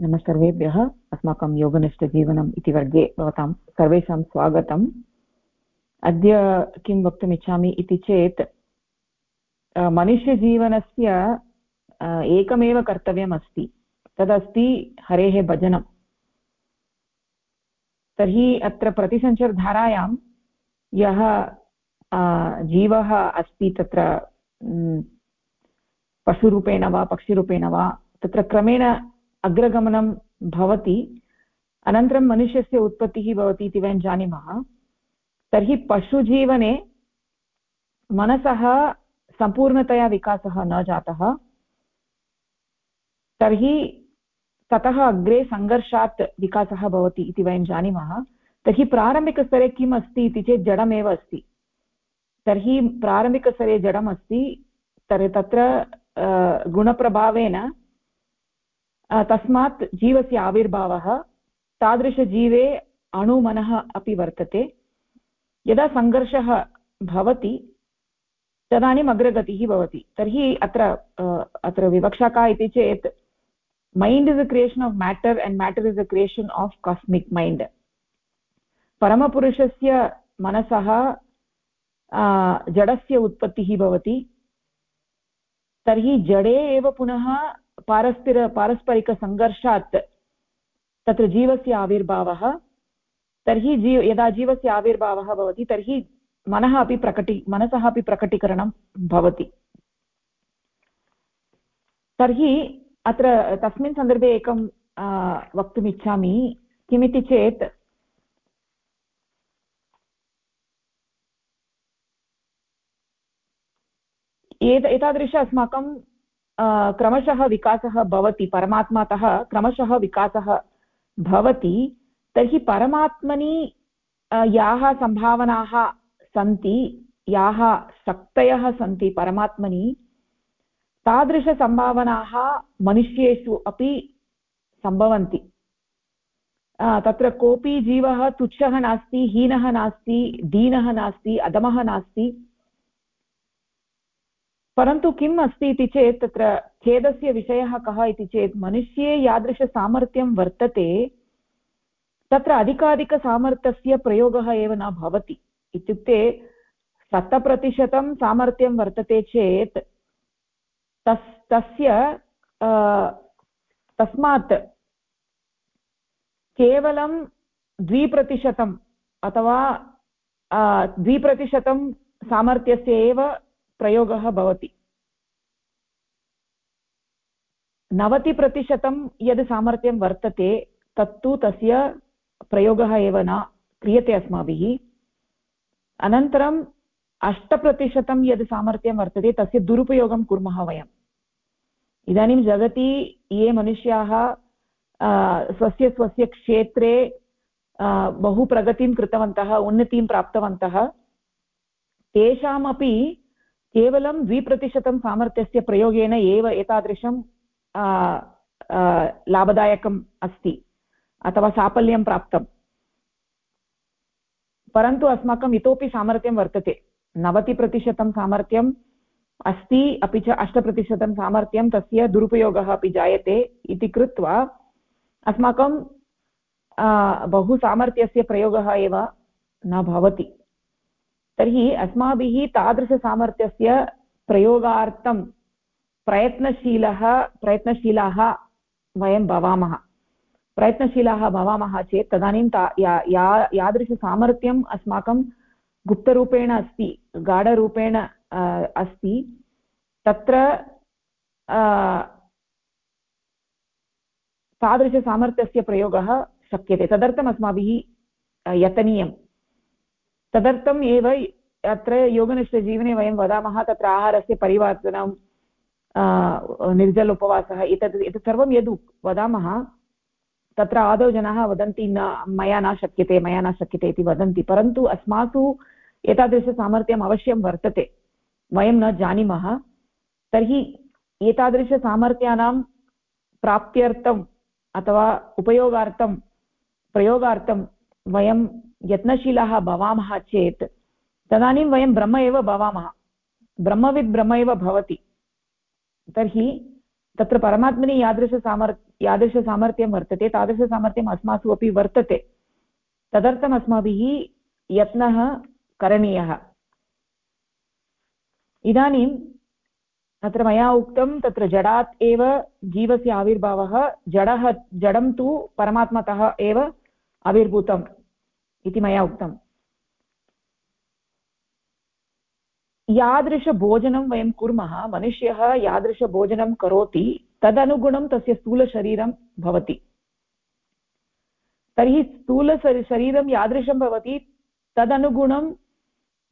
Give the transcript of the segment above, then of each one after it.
नमः सर्वेभ्यः अस्माकं योगनिष्ठजीवनम् इति वर्गे भवतां सर्वेषां स्वागतम्। अद्य किं वक्तुमिच्छामि इति चेत् मनुष्यजीवनस्य एकमेव कर्तव्यम् अस्ति तदस्ति हरेः भजनं तर्हि अत्र प्रतिसञ्चरधारायां यः जीवः अस्ति तत्र पशुरूपेण वा, पक्षिरूपेण वा, तत्र क्रमेण अग्रगमनं भवति, अनन्तरं मनुष्यस्य उत्पत्तिः भवति इति वयं जानीमः, तर्हि पशुजीवने मनसः सम्पूर्णतया विकासः न जातः, तर्हि ततः अग्रे सङ्घर्षात् विकासः भवति इति वयं जानीमः, तर्हि प्रारम्भिकस्तरे किम् अस्ति इति चेत् जडमेव अस्ति, तर्हि प्रारम्भिकस्तरे जडम् तर्हि तत्र गुणप्रभावेन तस्मात् जीवस्य आविर्भावः तादृशजीवे अणुमनः अपि वर्तते। यदा सङ्घर्षः भवति, तदानीम् अग्रगतिः भवति। तर्हि अत्र अत्र विवक्षा का इति चेत् mind is a creation of matter and matter is a creation of cosmic mind परमपुरुषस्य मनसः जडस्य उत्पत्तिः भवति। तर्हि जडे एव पुनः पारस्पर पारस्परिकसङ्घर्षात् तत्र जीवस्य आविर्भावः, तर्हि जीव, यदा जीवस्य आविर्भावः भवति, तर्हि मनः अपि प्रकटि, मनसः अपि प्रकटीकरणं भवति। तर्हि अत्र तस्मिन् सन्दर्भे एकं वक्तुमिच्छामि, किमिति चेत् एत, एतादृश अस्माकं क्रमशः विकासः भवति, परमात्मातः क्रमशः विकासः भवति, तर्हि परमात्मनि याः सम्भावनाः सन्ति, याः शक्तयः सन्ति परमात्मनि, तादृशसम्भावनाः मनुष्येषु अपि सम्भवन्ति। तत्र कोऽपि जीवः तुच्छः नास्ति, हीनः नास्ति, दीनः नास्ति, अधमः नास्ति। परन्तु किम् अस्ति इति चेत् तत्र खेदस्य विषयः कः इति चेत् मनुष्ये यादृशसामर्थ्यं वर्तते, तत्र अधिकाधिकसामर्थ्यस्य प्रयोगः एव न भवति। इत्युक्ते शतप्रतिशतं सामर्थ्यं वर्तते चेत् तस्, तस्य तस्मात् केवलं द्विप्रतिशतम् अथवा द्विप्रतिशतं सामर्थ्यस्य एव प्रयोगः भवति। नवतिप्रतिशतं यद् सामर्थ्यं वर्तते, तत्तु तस्य प्रयोगः एव न क्रियते अस्माभिः। अनन्तरम् अष्टप्रतिशतं यद् सामर्थ्यं वर्तते, तस्य दुरुपयोगं कुर्मः वयम्। इदानीं जगति ये मनुष्याः स्वस्य स्वस्य क्षेत्रे बहु प्रगतिं कृतवन्तः, उन्नतिं प्राप्तवन्तः, तेषामपि केवलं द्विप्रतिशतं सामर्थ्यस्य प्रयोगेन एव एतादृशं लाभदायकम् अस्ति, अथवा साफल्यं प्राप्तम् परन्तु अस्माकम् इतोपि सामर्थ्यं वर्तते. नवतिप्रतिशतं सामर्थ्यम् अस्ति, अपि च अष्टप्रतिशतं सामर्थ्यं तस्य दुरुपयोगः अपि जायते इति कृत्वा अस्माकं बहु सामर्थ्यस्य प्रयोगः एव न भवति। तर्हि अस्माभिः तादृशसामर्थ्यस्य प्रयोगार्थं प्रयत्नशीलः, प्रयत्नशीलाः वयं भवामः। प्रयत्नशीलाः भवामः चेत् तदानीं ता, या या, यादृशसामर्थ्यम् अस्माकं गुप्तरूपेण अस्ति, गाढरूपेण अस्ति। तत्र तादृशसामर्थ्यस्य प्रयोगः शक्यते। तदर्थम् अस्माभिः यतनीयं तदर्थम् एव अत्र योगनिष्ठजीवने वयं वदामः, तत्र आहारस्य परिवर्तनं निर्जल उपवासः एतत् एतत् सर्वं यद् वदामः, तत्र आदौ जनाः वदन्ति, न, मया न शक्यते, मया न शक्यते इति वदन्ति। परन्तु अस्मासु एतादृशसामर्थ्यम् अवश्यं वर्तते। वयं न जानीमः। तर्हि एतादृशसामर्थ्यानां प्राप्त्यर्थम् अथवा उपयोगार्थं, प्रयोगार्थं वयं यत्नशीलाः भवामः चेत् तदानीं वयं ब्रह्म एव भवामः। ब्रह्मविद् ब्रह्म एव भवति। तर्हि तत्र परमात्मनि यादृशसामर् यादृशसामर्थ्यं वर्तते तादृशसामर्थ्यम् अस्मासु अपि वर्तते। तदर्थम् अस्माभिः यत्नः करणीयः। इदानीं तत्र मया उक्तं तत्र जडात् एव जीवस्य आविर्भावः, जडः, जडं तु परमात्मतः एव आविर्भूतम्। इति मया उक्तम्। यादृशभोजनं वयं कुर्मः, मनुष्यः यादृशभोजनं करोति, तदनुगुणं तस्य स्थूलशरीरं भवति। तर्हि स्थूलशरीरं यादृशं भवति, तदनुगुणं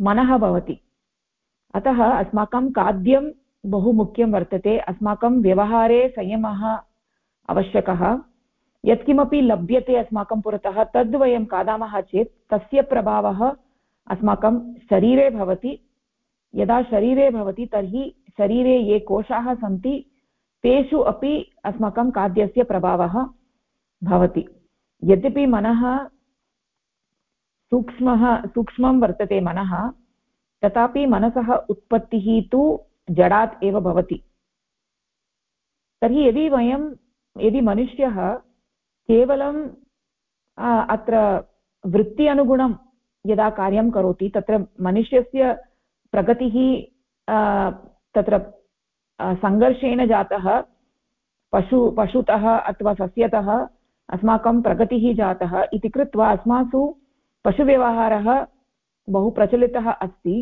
मनः भवति। अतः अस्माकं खाद्यं बहु मुख्यं वर्तते, अस्माकं व्यवहारे संयमः आवश्यकः। यत्किमपि लभ्यते अस्माकं पुरतः, तद् वयं खादामः चेत् तस्य प्रभावः अस्माकं शरीरे भवति। यदा शरीरे भवति, तर्हि शरीरे ये कोशाः सन्ति, तेषु अपि अस्माकं खाद्यस्य प्रभावः भवति। यद्यपि मनः सूक्ष्मः, सूक्ष्मं वर्तते मनः, तथापि मनसः उत्पत्तिः तु जडात् एव भवति। तर्हि यदि वयं, यदि मनुष्यः केवलं अत्र वृत्ति अनुगुणं यदा कार्यं करोति, तत्र मनुष्यस्य प्रगतिः तत्र सङ्घर्षेण जातः, पशु, पशुतः अथवा सस्यतः अस्माकं प्रगतिः जातः इति कृत्वा अस्मासु पशुव्यवहारः बहु प्रचलितः अस्ति।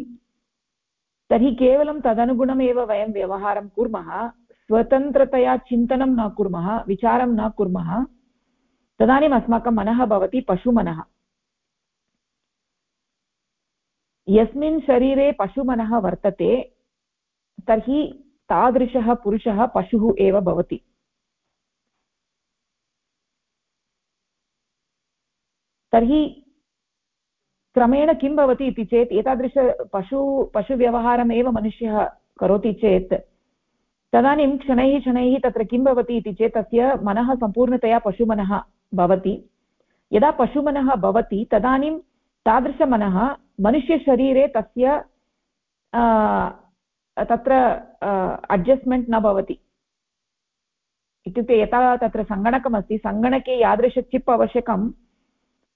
तर्हि केवलं तदनुगुणमेव वयं व्यवहारं कुर्मः, स्वतन्त्रतया चिन्तनं न कुर्मः, विचारं न कुर्मः। तदानीम् अस्माकं मनः भवति पशुमनः। यस्मिन् शरीरे पशुमनः वर्तते, तर्हि तादृशः पुरुषः पशुः एव भवति। तर्हि क्रमेण किं भवति इति चेत्, एतादृश पशु, पशुव्यवहारमेव मनुष्यः करोति चेत्, तदानीं क्षणैः शनैः तत्र किं भवति इति चेत्, तस्य मनः सम्पूर्णतया पशुमनः भवति। यदा पशुमनः भवति, तदानीं तादृशमनः मनुष्यशरीरे तस्य तत्र अड्जस्ट्मेण्ट् न भवति। इत्युक्ते यथा तत्र सङ्गणकमस्ति, सङ्गणके यादृश आवश्यकं,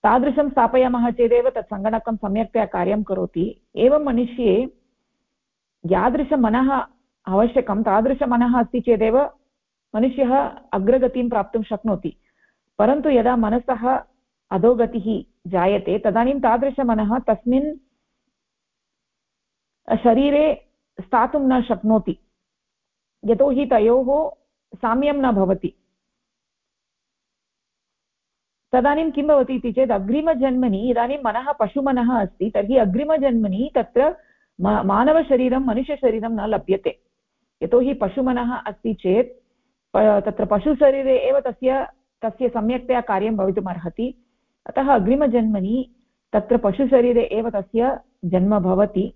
तादृशं स्थापयामः चेदेव तत् सङ्गणकं सम्यक्तया कार्यं करोति। एवं मनुष्ये यादृशमनः आवश्यकं, तादृशमनः अस्ति चेदेव मनुष्यः अग्रगतिं प्राप्तुं शक्नोति। परन्तु यदा मनसः अधोगतिः जायते, तदानीं तादृशमनः तस्मिन् शरीरे स्थातुं न शक्नोति। यतोहि तयोः साम्यं न भवति। तदानीं किं भवति इति चेत् अग्रिमजन्मनि, इदानीं मनः पशुमनः अस्ति, तर्हि अग्रिमजन्मनि तत्र मानवशरीरं, मनुष्यशरीरं न लभ्यते। यतोहि पशुमनः अस्ति चेत् तत्र पशुशरीरे एव तस्य तस्य सम्यक्तया कार्यं भवितुमर्हति। अतः अग्रिमजन्मनि तत्र पशुशरीरे एव तस्य जन्म भवति।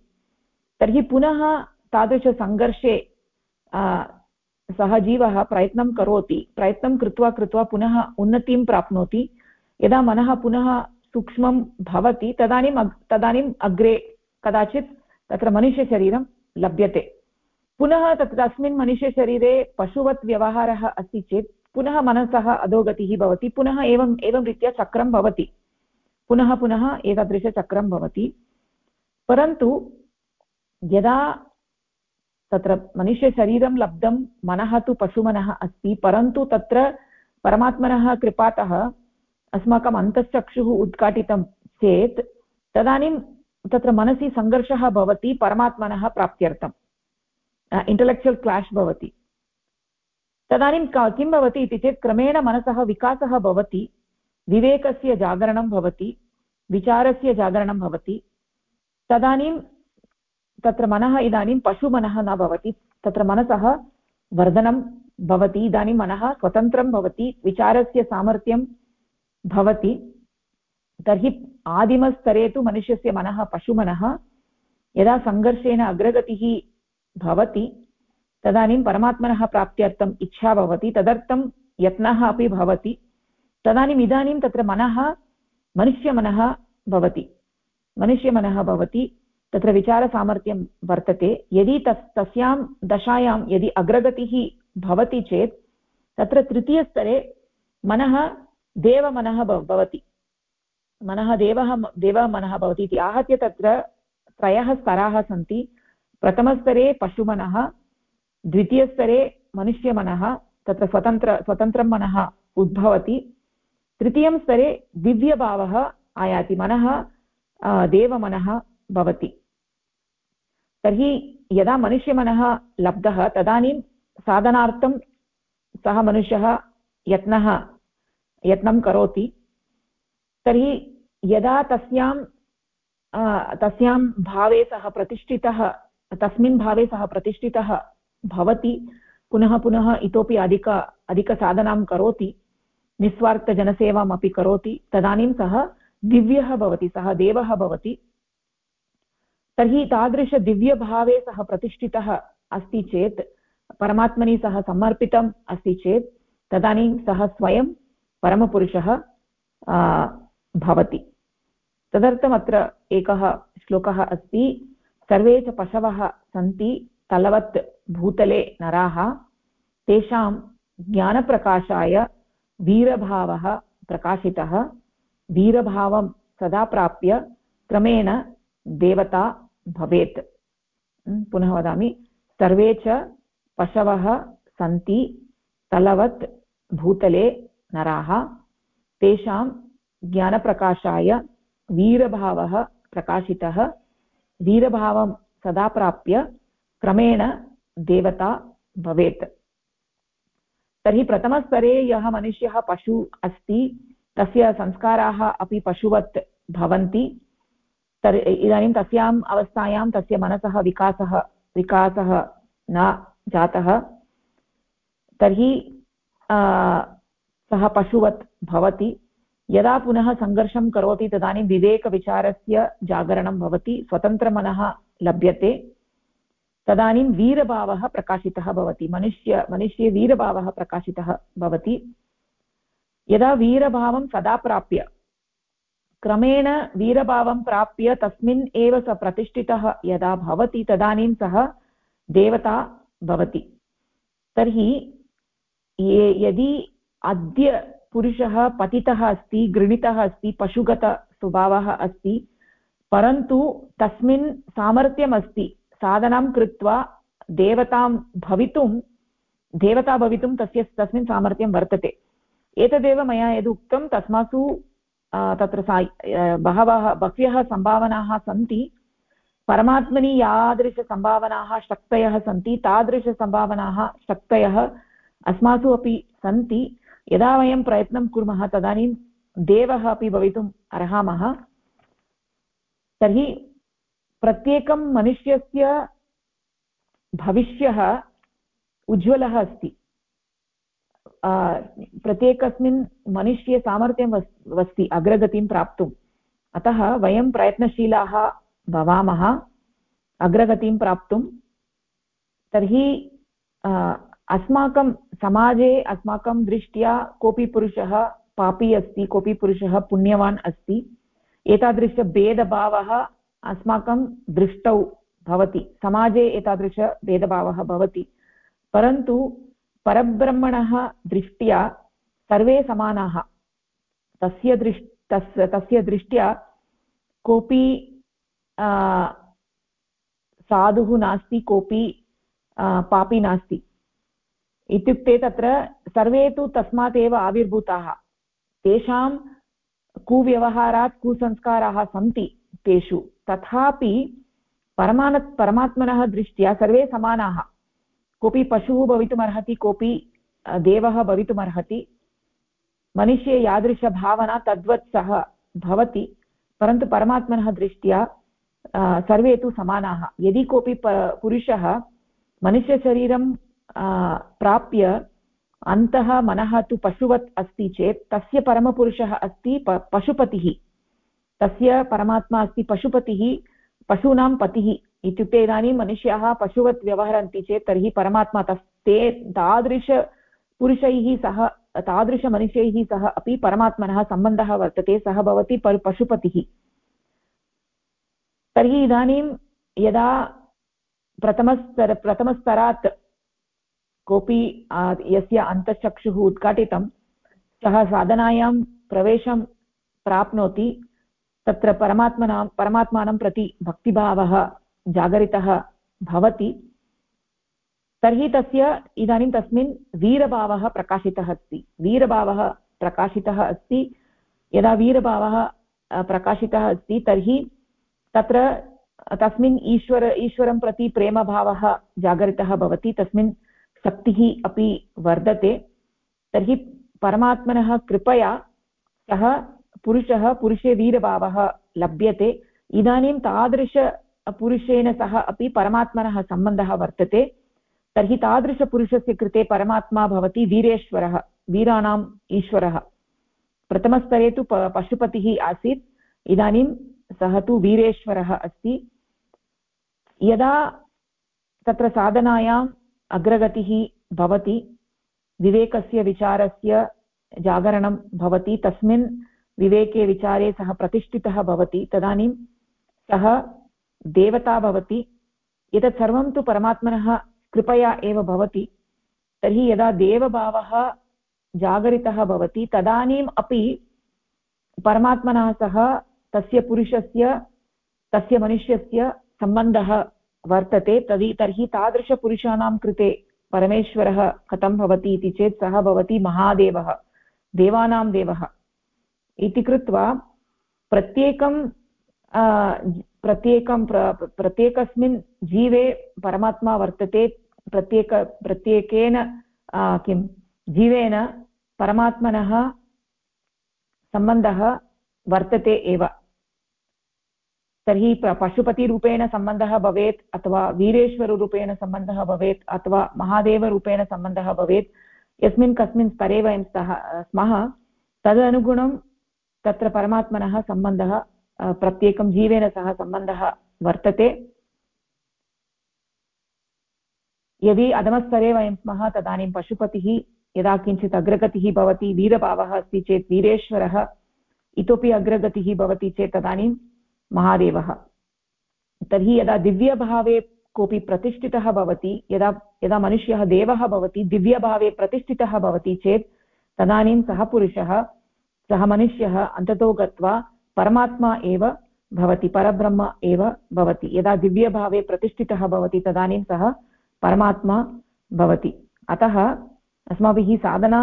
तर्हि पुनः तादृशसङ्घर्षे सः जीवः प्रयत्नं करोति। प्रयत्नं कृत्वा कृत्वा पुनः उन्नतिं प्राप्नोति। यदा मनः पुनः सूक्ष्मं भवति, तदानीम् तदानीम् अग्रे कदाचित् तत्र मनुष्यशरीरं लभ्यते। पुनः तत्, तस्मिन् मनुष्यशरीरे पशुवत् व्यवहारः अस्ति चेत् पुनः मनसः अधोगतिः भवति, पुनः एवम् एवं रीत्या चक्रं भवति। पुनः पुनः एतादृशचक्रं भवति। परन्तु यदा तत्र मनुष्यशरीरं लब्धं, मनः तु पशुमनः अस्ति, परन्तु तत्र परमात्मनः कृपातः अस्माकम् अन्तश्चक्षुः उद्घाटितं चेत्, तदानीं तत्र मनसि सङ्घर्षः भवति, परमात्मनः प्राप्त्यर्थम् इण्टलेक्चुवल् क्लाश् भवति। तदानीं किं भवति इति चेत् क्रमेण मनसः विकासः भवति, विवेकस्य जागरणं भवति, विचारस्य जागरणं भवति। तदानीं तत्र मनः इदानीं पशुमनः न भवति, तत्र मनसः वर्धनं भवति, इदानीं मनः स्वतन्त्रं भवति, विचारस्य सामर्थ्यं भवति। तर्हि आदिमस्तरे तु मनुष्यस्य मनः पशुमनः, यदा सङ्घर्षेण अग्रगतिः भवति तदानीं परमात्मनः प्राप्त्यर्थम् इच्छा भवति, तदर्थं यत्नः अपि भवति। तदानीम् इदानीं तत्र मनः, मनुष्यमनः भवति। मनुष्यमनः भवति, तत्र विचारसामर्थ्यं वर्तते। यदि तस्, तस्यां दशायां यदि अग्रगतिः भवति चेत्, तत्र तृतीयस्तरे मनः, देवमनः भवति। मनः देवः, देवमनः भवति इति। आहत्य तत्र त्रयः स्तराः सन्ति। प्रथमस्तरे पशुमनः द्वितीयस्तरे मनुष्यमनः, तत्र स्वतन्त्र स्वतन्त्रं मनः उद्भवति। तृतीयं स्तरे दिव्यभावः आयाति, मनः देवमनः भवति। तर्हि यदा मनुष्यमनः लब्धः, तदानीं साधनार्थं सः मनुष्यः यत्नः, यत्नं करोति। तर्हि यदा तस्यां तस्यां भावे सः प्रतिष्ठितः, तस्मिन् भावे सः प्रतिष्ठितः भवति, पुनः पुनः इतोपि अधिक अधिकसाधनां करोति निस्वार्थजनसेवाम् अपि करोति, तदानीं सः दिव्यः भवति, सः देवः भवति। तर्हि तादृशदिव्यभावे सः प्रतिष्ठितः अस्ति चेत्, परमात्मनि सः समर्पितम् अस्ति चेत्, तदानीं सः स्वयं परमपुरुषः भवति। तदर्थम् अत्र एकः श्लोकः अस्ति, सर्वे च पशवः सन्ति तलवत् भूतले नराः, तेषां ज्ञानप्रकाशाय वीरभावः प्रकाशितः। वीरभावं सदा प्राप्य क्रमेण देवता भवेत्। पुनः वदामि। सर्वे च पशवः सन्ति, तलवत् भूतले नराः। तेषां ज्ञानप्रकाशाय वीरभावः प्रकाशितः। वीरभावं सदा प्राप्य क्रमेण देवता भवेत्। तर्हि प्रथमस्तरे यः मनुष्यः पशु अस्ति, तस्य संस्काराः अपि पशुवत् भवन्ति। तर् इदानीं तस्याम् अवस्थायां तस्य मनसः विकासः विकासः न जातः। तर्हि सः पशुवत् भवति। यदा पुनः सङ्घर्षं करोति तदानीं विवेकविचारस्य जागरणं भवति, स्वतन्त्रमनः लभ्यते। तदानीं वीरभावः प्रकाशितः भवति, मनुष्य, मनुष्ये वीरभावः प्रकाशितः भवति। यदा वीरभावं सदा प्राप्य, क्रमेण वीरभावं प्राप्य तस्मिन् एव स प्रतिष्ठितः यदा भवति, तदानीं सः देवता भवति। तर्हि ये, यदि अद्य पुरुषः पतितः अस्ति, गृणितः अस्ति, पशुगतस्वभावः अस्ति, परन्तु तस्मिन् सामर्थ्यमस्ति साधनां कृत्वा देवतां भवितुं, देवता भवितुं तस्य, तस्मिन् सामर्थ्यं वर्तते। एतदेव मया यदुक्तं, तस्मासु तत्र सा बहवः, बह्व्यः सम्भावनाः सन्ति। परमात्मनि यादृशसम्भावनाः शक्तयः सन्ति, तादृशसम्भावनाः शक्तयः अस्मासु अपि सन्ति। यदा वयं प्रयत्नं कुर्मः, तदानीं देवः अपि भवितुम् अर्हामः। तर्हि प्रत्येकं मनुष्यस्य भविष्यः उज्ज्वलः अस्ति। प्रत्येकस्मिन् मनुष्ये सामर्थ्यम् अस्ति अग्रगतिं प्राप्तुम् अतः वयं प्रयत्नशीलाः भवामः, अग्रगतिं प्राप्तुं। तर्हि अस्माकं समाजे, अस्माकं दृष्ट्या कोऽपि पुरुषः पापी अस्ति, कोऽपि पुरुषः पुण्यवान् अस्ति। एतादृशभेदभावः अस्माकं दृष्टौ भवति, समाजे एतादृशभेदभावः भवति, परन्तु परब्रह्मणः दृष्ट्या सर्वे समानाः। तस्य दृष्, तस्, तस्य दृष्ट्या कोऽपि साधुः नास्ति, कोऽपि पापी नास्ति। इत्युक्ते तत्र सर्वे तु तस्मात् एव आविर्भूताः। तेषां कुव्यवहारात् कुसंस्काराः सन्ति तेषु। तथापि परमान, परमात्मनः दृष्ट्या सर्वे समानाः। कोऽपि पशुः भवितुमर्हति, कोऽपि देवः भवितुमर्हति। मनुष्ये यादृशभावना तद्वत् सः भवति, परन्तु परमात्मनः दृष्ट्या सर्वे तु समानाः। यदि कोऽपि पुरुषः मनुष्यशरीरं प्राप्य अन्तः मनः तु पशुवत् अस्ति चेत्, तस्य परमपुरुषः अस्ति पशुपतिः। तस्य परमात्मा अस्ति पशुपतिः, पशूनां पतिः इत्युक्ते इदानीं मनुष्याः पशुवत् व्यवहरन्ति चेत् तर्हि परमात्मा तस्, ते तादृशपुरुषैः सह तादृशमनुष्यैः सह अपि परमात्मनः सम्बन्धः वर्तते, सः भवति पशुपतिः। तर्हि इदानीं यदा प्रथमस्तर, प्रथमस्तरात् कोऽपि यस्य अन्तःचक्षुः उद्घाटितं, सः साधनायां प्रवेशं प्राप्नोति तत्र परमात्मनां, परमात्मानं प्रति भक्तिभावः जागरितः भवति। तर्हि तस्य इदानीं तस्मिन् वीरभावः प्रकाशितः अस्ति। वीरभावः प्रकाशितः अस्ति। यदा वीरभावः प्रकाशितः अस्ति, तर्हि तत्र तस्मिन् ईश्वर, ईश्वरं प्रति प्रेमभावः जागरितः भवति। तस्मिन् शक्तिः अपि वर्धते। तर्हि परमात्मनः कृपया सः पुरुषः पुरुषे वीरभावः लभ्यते। इदानीं तादृशपुरुषेण सह अपि परमात्मनः सम्बन्धः वर्तते। तर्हि तादृशपुरुषस्य कृते परमात्मा भवति वीरेश्वरः वीराणाम् ईश्वरः। प्रथमस्तरे तु प, पशुपतिः आसीत्। इदानीं सः तु वीरेश्वरः अस्ति। यदा तत्र साधनायाम् अग्रगतिः भवति, विवेकस्य विचारस्य जागरणं भवति, तस्मिन् विवेके विचारे सः प्रतिष्ठितः भवति, तदानीं सः देवता भवति, एतत् सर्वं तु परमात्मनः कृपया एव भवति, तर्हि यदा देवभावः जागरितः भवति, तदानीम् अपि परमात्मनः सह तस्य पुरुषस्य, तस्य मनुष्यस्य सम्बन्धः वर्तते तर्हि तर्हि तादृशपुरुषाणां कृते परमेश्वरः कथं भवति इति चेत् सः भवति महादेवः, देवानां देवः। इति कृत्वा प्रत्येकं प्रत्येकं प्रत्येकस्मिन् जीवे परमात्मा वर्तते, प्रत्येक, प्रत्येकेन किं, जीवेन परमात्मनः सम्बन्धः वर्तते एव। तर्हि पशुपतिरूपेण सम्बन्धः भवेत्, अथवा वीरेश्वररूपेण सम्बन्धः भवेत्, अथवा महादेवरूपेण सम्बन्धः भवेत्, यस्मिन् कस्मिन् स्तरे वयं स्तः, स्मः, तदनुगुणं तत्र परमात्मनः सम्बन्धः प्रत्येकं जीवेन सह सम्बन्धः वर्तते। यदि अधमस्तरे वयं स्मः, तदानीं पशुपतिः, यदा किञ्चित् अग्रगतिः भवति वीरभावः अस्ति चेत् वीरेश्वरः, इतोपि अग्रगतिः भवति चेत् तदानीं महादेवः। तर्हि यदा दिव्यभावे कोऽपि प्रतिष्ठितः भवति, यदा यदा मनुष्यः देवः भवति, दिव्यभावे प्रतिष्ठितः भवति चेत् तदानीं सः पुरुषः सः मनुष्यः अन्ततो गत्वा परमात्मा एव भवति, परब्रह्म एव भवति। यदा दिव्यभावे प्रतिष्ठितः भवति, तदानीं सः परमात्मा भवति। अतः अस्माभिः साधना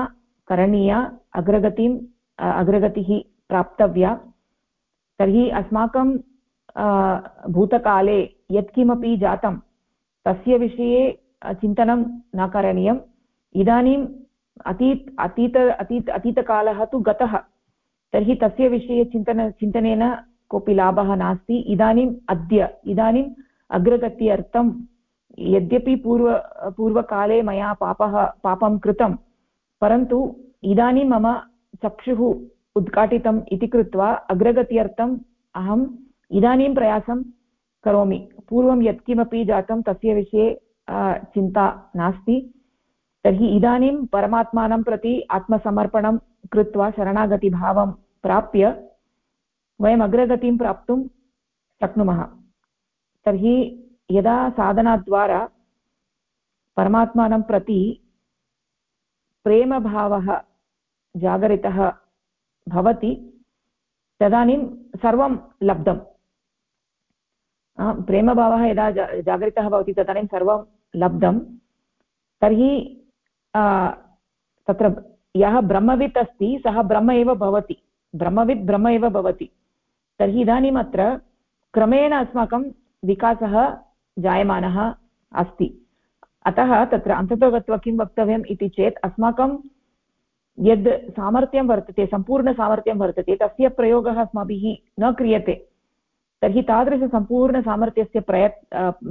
करणीया अग्रगतिम् अग्रगतिः प्राप्तव्या। तर्हि अस्माकं भूतकाले यत्किमपि जातं, तस्य विषये चिन्तनं न करणीयम्। इदानीम् अतीत अतीत अतीत, अतीतकालः तु गतः। तर्हि तस्य विषये चिन्तन, चिन्तनेन कोऽपि लाभः नास्ति। इदानीम् अद्य, इदानीम् अग्रगत्यर्थं यद्यपि पूर्व, पूर्वकाले मया पापः, पापं कृतं, परन्तु इदानीं मम चक्षुः उद्घाटितम् इति कृत्वा अग्रगत्यर्थम् अहम् इदानीं प्रयासं करोमि। पूर्वं यत्किमपि जातं तस्य विषये चिन्ता नास्ति। तर्हि इदानीं परमात्मानं प्रति आत्मसमर्पणं कृत्वा शरणागतिभावं प्राप्य वयम् अग्रगतिं प्राप्तुं शक्नुमः। तर्हि यदा साधनाद्वारा परमात्मानं प्रति प्रेमभावः जागरितः भवति, तदानीं सर्वं लब्धम्। प्रेमभावः यदा जागरितः भवति, तदानीं सर्वं लब्धं तर्हि तत्र यः ब्रह्मवित् अस्ति, सः ब्रह्म एव भवति। ब्रह्मवित् ब्रह्म एव भवति। तर्हि इदानीम् अत्र क्रमेण अस्माकं विकासः जायमानः अस्ति। अतः तत्र अन्ततो गत्वा किं वक्तव्यम् इति चेत्, अस्माकं यद् सामर्थ्यं वर्तते, सम्पूर्णसामर्थ्यं वर्तते, तस्य प्रयोगः अस्माभिः न क्रियते। तर्हि तादृशसम्पूर्णसामर्थ्यस्य प्रयत्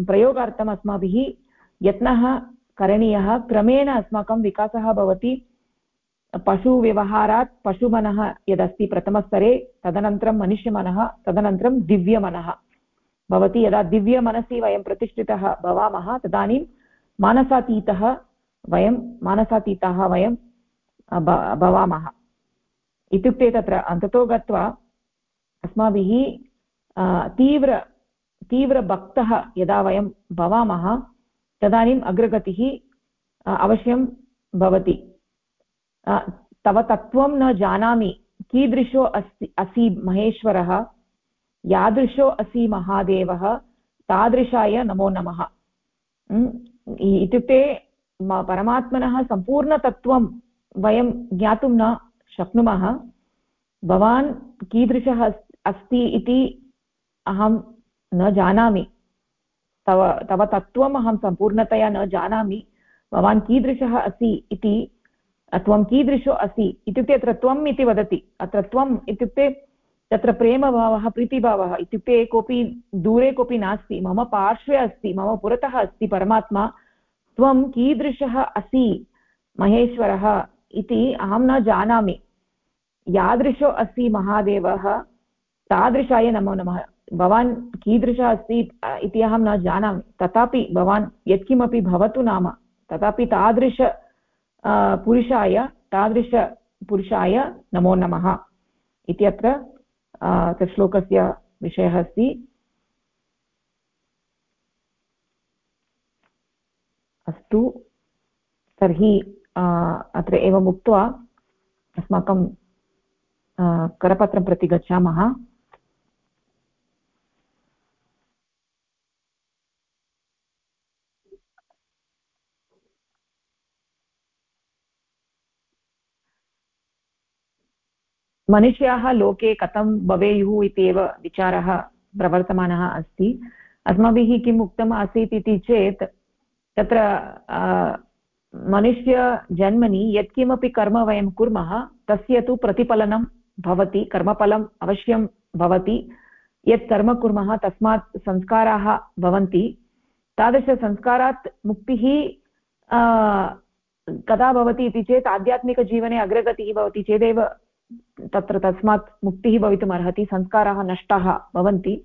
प्रयोगार्थम् अस्माभिः यत्नः करणीयः। क्रमेण अस्माकं विकासः भवति। पशुव्यवहारात् पशुमनः यदस्ति प्रथमस्तरे, तदनन्तरं मनुष्यमनः, तदनन्तरं दिव्यमनः। भवति, यदा दिव्यमनसि वयं प्रतिष्ठितः भवामः, तदानीं मानसातीतः वयं, मानसातीताः वयं भवामः। इत्युक्ते तत्र अन्ततो गत्वा अस्माभिः तीव्र, तीव्रभक्तः यदा वयं भवामः, तदानीम् अग्रगतिः अवश्यं भवति। तव तत्त्वं न जानामि। कीदृशो अस्ति, असि महेश्वरः? यादृशो असि महादेवः? तादृशाय नमो नमः। इत्युक्ते परमात्मनः सम्पूर्णतत्त्वं वयं ज्ञातुं न शक्नुमः। भवान् कीदृशः अस्ति इति अहं न जानामि। तव तव तत्त्वम् अहं सम्पूर्णतया न जानामि। भवान् कीदृशः असि इति त्वं कीदृशो असि इत्युक्ते अत्र त्वम् इति वदति। अत्र त्वम् इत्युक्ते तत्र प्रेमभावः, प्रीतिभावः इत्युक्ते कोऽपि दूरे कोऽपि नास्ति। मम पार्श्वे अस्ति, मम पुरतः अस्ति परमात्मा। त्वं कीदृशः असि, महेश्वरः इति अहं न जानामि। यादृशो अस्ति महादेवः, तादृशाय नमो नमः। भवान् कीदृशः अस्ति इति अहं न जानामि। तथापि भवान् यत्किमपि भवतु नाम। तथापि तादृश पुरुषाय, तादृशपुरुषाय नमो नमः इति अत्र श्लोकस्य विषयः अस्ति। अस्तु, तर्हि अत्र एवम् उक्त्वा अस्माकं करपत्रं प्रति गच्छामः। मनुष्याः लोके कथं भवेयुः इत्येव विचारः प्रवर्तमानः अस्ति। अस्माभिः किम् उक्तम् आसीत् इति चेत्, तत्र मनुष्यजन्मनि यत्किमपि कर्म वयं कुर्मः, तस्य तु प्रतिफलनं भवति, कर्मफलम् अवश्यं भवति। यत् कर्म कुर्मः, तस्मात् संस्काराः भवन्ति। तादृशसंस्कारात् मुक्तिः कदा भवति इति चेत् आध्यात्मिकजीवने अग्रगतिः भवति चेदेव तत्र तस्मात् मुक्तिः भवितुम् अर्हति, संस्काराः नष्टाः भवन्ति।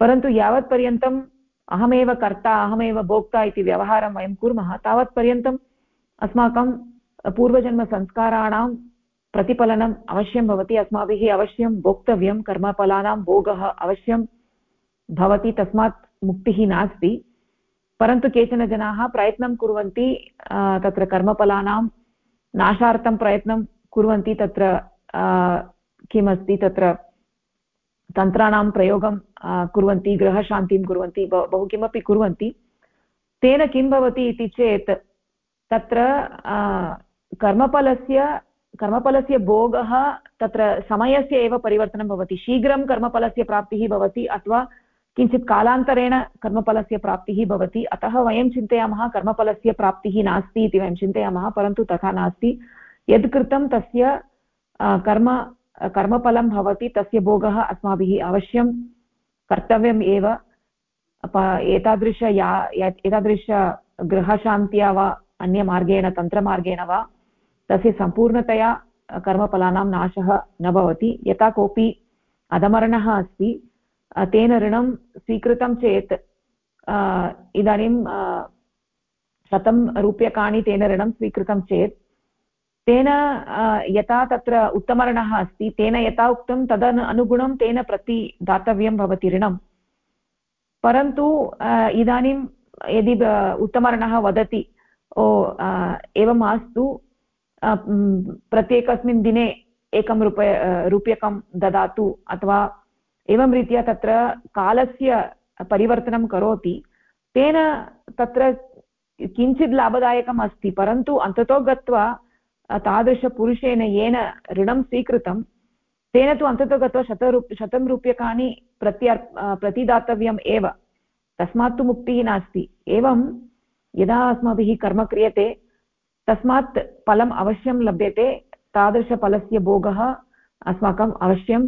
परन्तु यावत्पर्यन्तम् अहमेव कर्ता, अहमेव भोक्ता इति व्यवहारं वयं कुर्मः, तावत्पर्यन्तम् अस्माकं पूर्वजन्मसंस्काराणां प्रतिफलनम् अवश्यं भवति, अस्माभिः अवश्यं भोक्तव्यं, कर्मफलानां भोगः अवश्यं भवति, तस्मात् मुक्तिः नास्ति। परन्तु केचन जनाः प्रयत्नं कुर्वन्ति तत्र कर्मफलानां नाशार्थं प्रयत्नं कुर्वन्ति, तत्र किमस्ति तत्र तन्त्राणां प्रयोगं कुर्वन्ति गृहशान्तिं कुर्वन्ति, बहु किमपि कुर्वन्ति। तेन किं भवति इति चेत्, तत्र कर्मफलस्य कर्मफलस्य भोगः तत्र समयस्य एव परिवर्तनं भवति। शीघ्रं कर्मफलस्य प्राप्तिः भवति अथवा किञ्चित् कालान्तरेण कर्मफलस्य प्राप्तिः भवति। अतः वयं चिन्तयामः, कर्मफलस्य प्राप्तिः नास्ति इति वयं चिन्तयामः, परन्तु तथा नास्ति। यद् कृतं तस्य कर्म कर्मफलं भवति, तस्य भोगः अस्माभिः अवश्यं कर्तव्यम् एव। एतादृश या एतादृश गृहशान्त्या वा, अन्यमार्गेण, तन्त्रमार्गेण वा, तस्य सम्पूर्णतया कर्मफलानां नाशः न भवति। यथा कोऽपि अधमरणः अस्ति तेन ऋणं स्वीकृतं चेत् इदानीं शतं रूप्यकाणि तेन ऋणं स्वीकृतं चेत् तेन यथा तत्र उत्तमर्णः अस्ति, तेन यथा उक्तं तदनु अनुगुणं तेन प्रति दातव्यं भवति ऋणं परन्तु इदानीं यदि उत्तमर्णः वदति, ओ एवं मास्तु प्रत्येकस्मिन् दिने एकं रूपय रूप्यकं ददातु, अथवा एवं रीत्या तत्र कालस्य परिवर्तनं करोति, तेन तत्र किञ्चित् लाभदायकम् अस्ति, परन्तु अन्ततो गत्वा तादृशपुरुषेण येन ऋणं स्वीकृतं, तेन तु अन्ततो गत्वा शतरूप् शतं रूप्यकाणि प्रत्यर् प्रतिदातव्यम् एव। तस्मात् तु मुक्तिः नास्ति। एवं यदा अस्माभिः कर्म क्रियते, तस्मात् फलम् अवश्यं लभ्यते, तादृशफलस्य भोगः अस्माकम् अवश्यं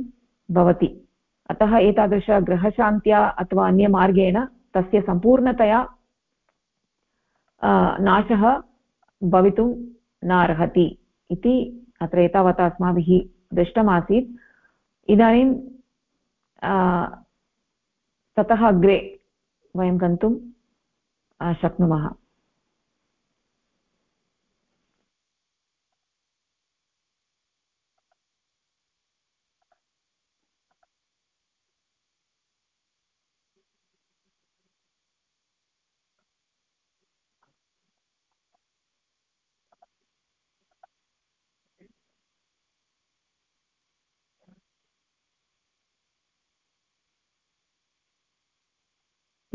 भवति। अतः एतादृशगृहशान्त्या अथवा अन्यमार्गेण तस्य सम्पूर्णतया नाशः भवितुं नार्हति इति अत्र एतावता अस्माभिः दृष्टमासीत्। इदानीं ततः अग्रे वयं गन्तुं शक्नुमः।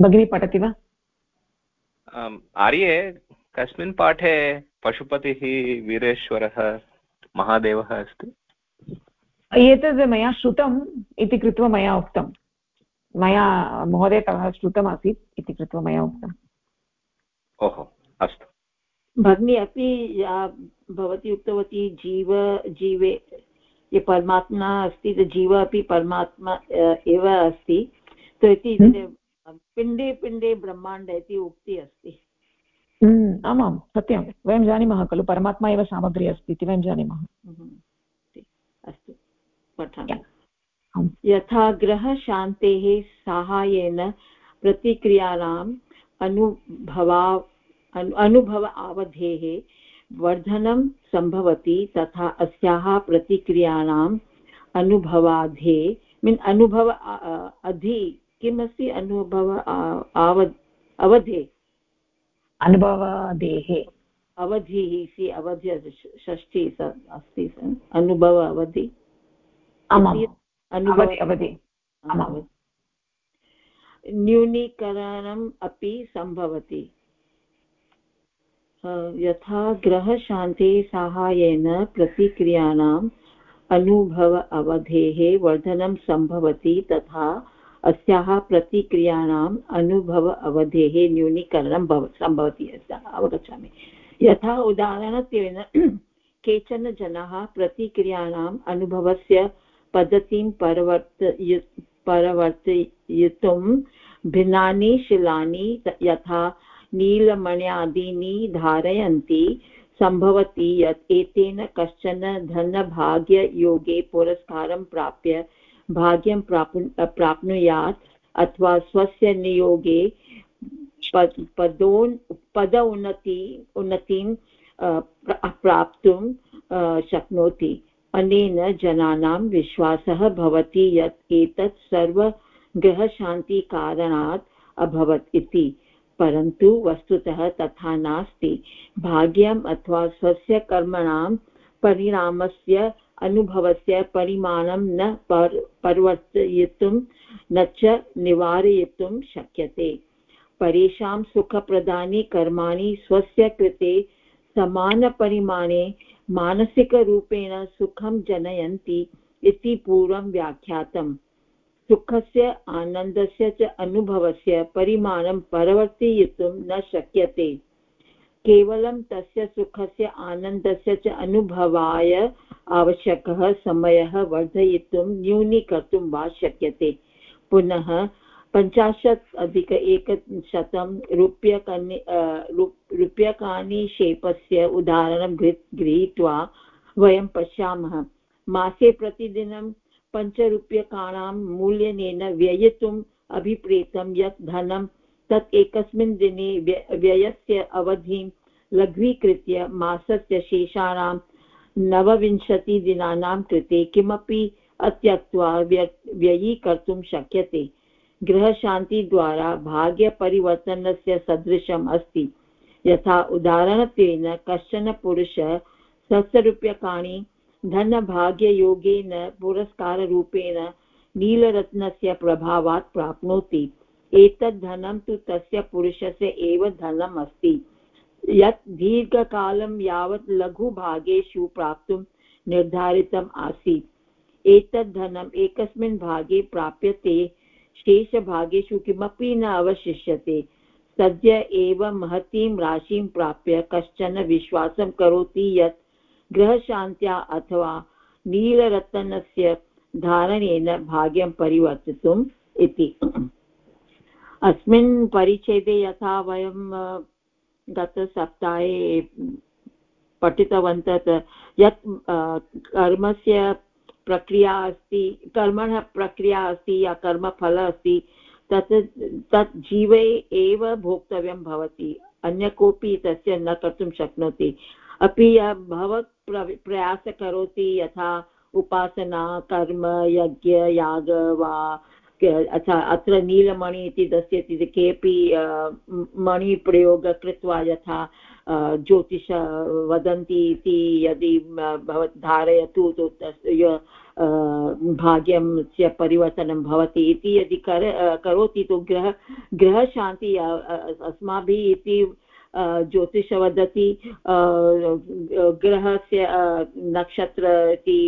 भगिनी पठति वा? आर्ये कस्मिन् पाठे पशुपतिः वीरेश्वरः महादेवः अस्ति? एतद् मया श्रुतम् इति कृत्वा मया उक्तं। मया महोदयतः श्रुतमासीत् इति कृत्वा मया उक्तम्। ओहो अस्तु। भगिनी अपि या भवती उक्तवती जीव जीवे ये परमात्मा अस्ति जीव अपि परमात्मा एव अस्ति। तो इति। पिण्डे पिण्डे ब्रह्माण्ड इति उक्ति अस्ति। हम्म, आमां सत्यं। वयं जानीमः खलु परमात्मा एव सामग्री अस्ति इति वयं जानीमः। हम्म, अस्तु पठामि। यथा ग्रहशान्तेः साहाय्येन प्रतिक्रियाणाम् अनुभवा अनुभव अवधेः वर्धनं सम्भवति तथा अस्याः प्रतिक्रियाणाम् अनुभवाधे मीन् अनुभव अधि किमस्ति अनुभव आव अवधे? अनुभवादेः अवधिः सि अवधि षष्ठी अस्ति अनुभव अवधि? अनुभव अवधि न्यूनीकरणम् अपि सम्भवति। यथा ग्रहशान्ते साहाय्येन प्रतिक्रियाणाम् अनुभव अवधेः वर्धनं सम्भवति तथा अस्याः प्रतिक्रियाणाम् अनुभव अवधेः न्यूनीकरणं भव, सम्भवति अवगच्छामि। यथा उदाहरणत्वेन, केचन जनाः प्रतिक्रियाणाम् अनुभवस्य पद्धतिं परवर्तय, परवर्तयितुं भिन्नानि शिलानि यथा नीलमण्यादीनि धारयन्ति, सम्भवति यत् एतेन कश्चन धनभाग्ययोगे पुरस्कारं प्राप्य भाग्यं प्राप्नु, प्राप्नुयात् अथवा स्वस्य नियोगे पदोन्, पद उन्नति, उन्नतिं प्राप्तुं शक्नोति। अनेन जनानां विश्वासः भवति यत् एतत् सर्वगृहशान्तिकारणात् अभवत् इति। परन्तु वस्तुतः तथा नास्ति। भाग्यम् अथवा स्वस्य कर्मणां परिणामस्य अनुभवस्य परिमाणं न पर् परिवर्तयितुं न च निवारयितुं शक्यते। परेषां सुखप्रदानि कर्माणि स्वस्य कृते समानपरिमाणे मानसिकरूपेण सुखं जनयन्ति इति पूर्वं व्याख्यातम्। सुखस्य, आनन्दस्य च अनुभवस्य परिमाणं परिवर्तयितुं न शक्यते। केवलं तस्य सुखस्य आनन्दस्य च अनुभवाय आवश्यकः समयः वर्धयितुं, न्यूनीकर्तुं वा शक्यते। पुनः पञ्चाशत् अधिक एकशतं रूप्यकानि रूप्यकाणि शेपस्य उदाहरणं गृहीत्वा वयं पश्यामः। मासे प्रतिदिनं पञ्चरूप्यकाणां मूल्यनेन व्ययितुम् अभिप्रेतं यत् धनं तत् एकस्मिन् दिने व्ययस्य अवधिं लघ्वीकृत्य मासस्य शेषाणां नवविंशतिदिनानां कृते किमपि अत्यक्त्वा व्य, व्ययीकर्तुं शक्यते। गृहशान्तिद्वारा भाग्यपरिवर्तनस्य सदृशम् अस्ति। यथा उदाहरणत्वेन कश्चन पुरुषः सहस्ररूप्यकाणि धनभाग्ययोगेन पुरस्काररूपेण नीलरत्नस्य प्रभावात् प्राप्नोति। एतत् धनं तु तस्य पुरुषस्य एव धनम् अस्ति। यत् दीर्घकालं यावत् लघुभागेषु प्राप्तुं निर्धारितम् आसीत्। एतत् धनम् एकस्मिन् भागे प्राप्यते, शेषभागेषु किमपि न अवशिष्यते। सद्य एव महतीं राशिं प्राप्य कश्चन विश्वासं करोति यत् गृहशान्त्या अथवा नीलरतनस्य धारणेन भाग्यं परिवर्तितुम् इति। अस्मिन् परिच्छेदे यथा वयं गतसप्ताहे पठितवन्तः यत् कर्मस्य प्रक्रिया अस्ति, कर्मणः प्रक्रिया अस्ति या कर्मफल अस्ति, तत् तत् जीवे एव भोक्तव्यं भवति, अन्य कोऽपि तस्य न कर्तुं शक्नोति। अपि भवत् प्रयासः करोति यथा उपासना, कर्म, यज्ञ, याग वा अत्र नीलमणि इति दस्यति केपि मणिप्रयोग कृत्वा यथा ज्योतिष वदन्ति इति यदि भवत् धारयतु तस्य भाग्यस्य परिवर्तनं भवति इति यदि कर करोति, तु गृह गृहशान्ति अस्माभिः इति ज्योतिष वदति ग्रहस्य नक्षत्र इति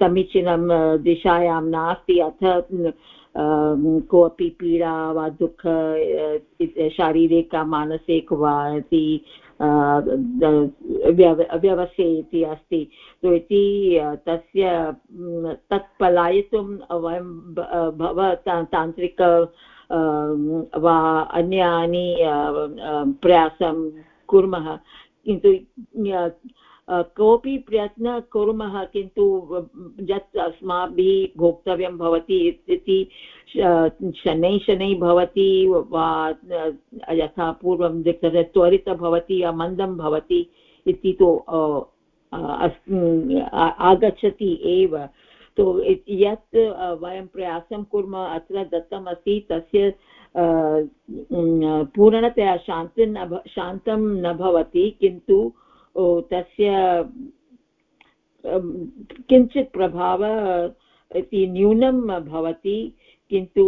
समीचीनं दिशायां नास्ति, अथ कोऽपि पीडा वा दुःख शारीरिक, मानसिक वा इति व्यवस्थे इति अस्ति। तो इति तस्य तत् पलायितुं वयं भव तान्त्रिक वा, अन्यानि प्रयासं कुर्मः। किन्तु कोऽपि प्रयत्नः कुर्मः, किन्तु यत् अस्माभिः भोक्तव्यं भवति इति शनैः शनैः भवति, वा यथा पूर्वं त्वरित भवति, या मन्दं भवति इति तु आगच्छति एव। तो यत् वयं प्रयासं कुर्मः, अत्र दत्तमस्ति, तस्य पूर्णतया शान्ति न शान्तं न भवति, किन्तु तस्य किञ्चित् प्रभाव, इति न्यूनं भवति, किन्तु,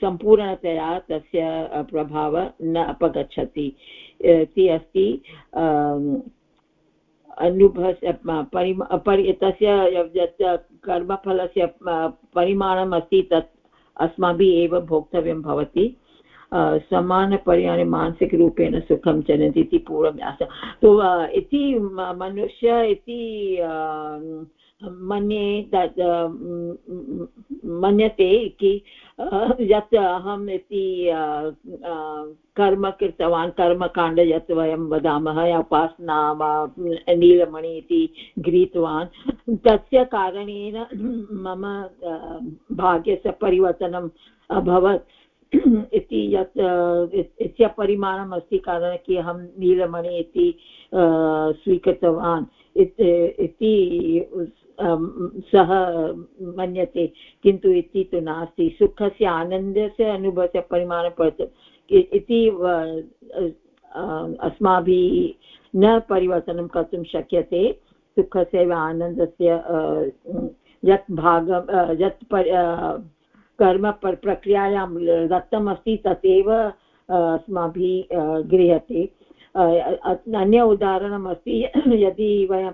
सम्पूर्णतया तस्य प्रभाव न अपगच्छति। इति अस्ति। अनुभवस्य परि तस्य कर्मफलस्य परिमाणम् अस्ति तत् अस्माभिः एव भोक्तव्यं भवति। समानपर्याणि मानसिकरूपेण सुखं जनन्ति इति पूर्वम् आसीत् इति मनुष्य इति मन्ये तत् मन्यते कि यत् अहम् इति कर्म कृतवान्, कर्मकाण्ड यत् वयं वदामः उपासना वा, नीलमणि इति गृहीतवान् तस्य कारणेन मम भाग्यस्य परिवर्तनम् अभवत्। इति यत् यस्य परिमाणम् अस्ति, कारणं कि अहं नीलमणि इति स्वीकृतवान्। इति सः मन्यते, किन्तु इति तु नास्ति। सुखस्य, आनन्दस्य, अनुभवस्य परिमाणं इति अस्माभिः न परिवर्तनं कर्तुं शक्यते। सुखस्य आनन्दस्य यत् भागं यत् कर्म प्रक्रियायां दत्तमस्ति तदेव अस्माभिः गृह्यते। अन्य उदाहरणम् अस्ति यदि वयं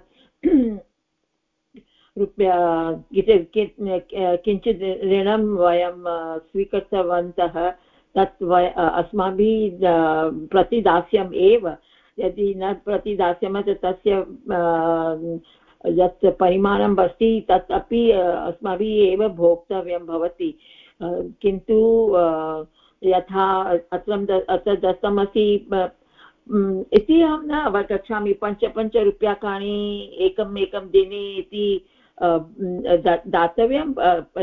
रूप्या किञ्चित् ऋणं वयं स्वीकृतवन्तः, तत् वय अस्माभिः प्रतिदास्यम् एव। यदि न प्रतिदास्यामः तस्य यत् परिमाणम् अस्ति, तत् अपि अस्माभिः एव भोक्तव्यं भवति। किन्तु यथा अत्र अत्र दत्तमस्ति इति अहं न अवगच्छामि। पञ्च पञ्चरूप्यकाणि एकम्, एकं दिने इति दातव्यं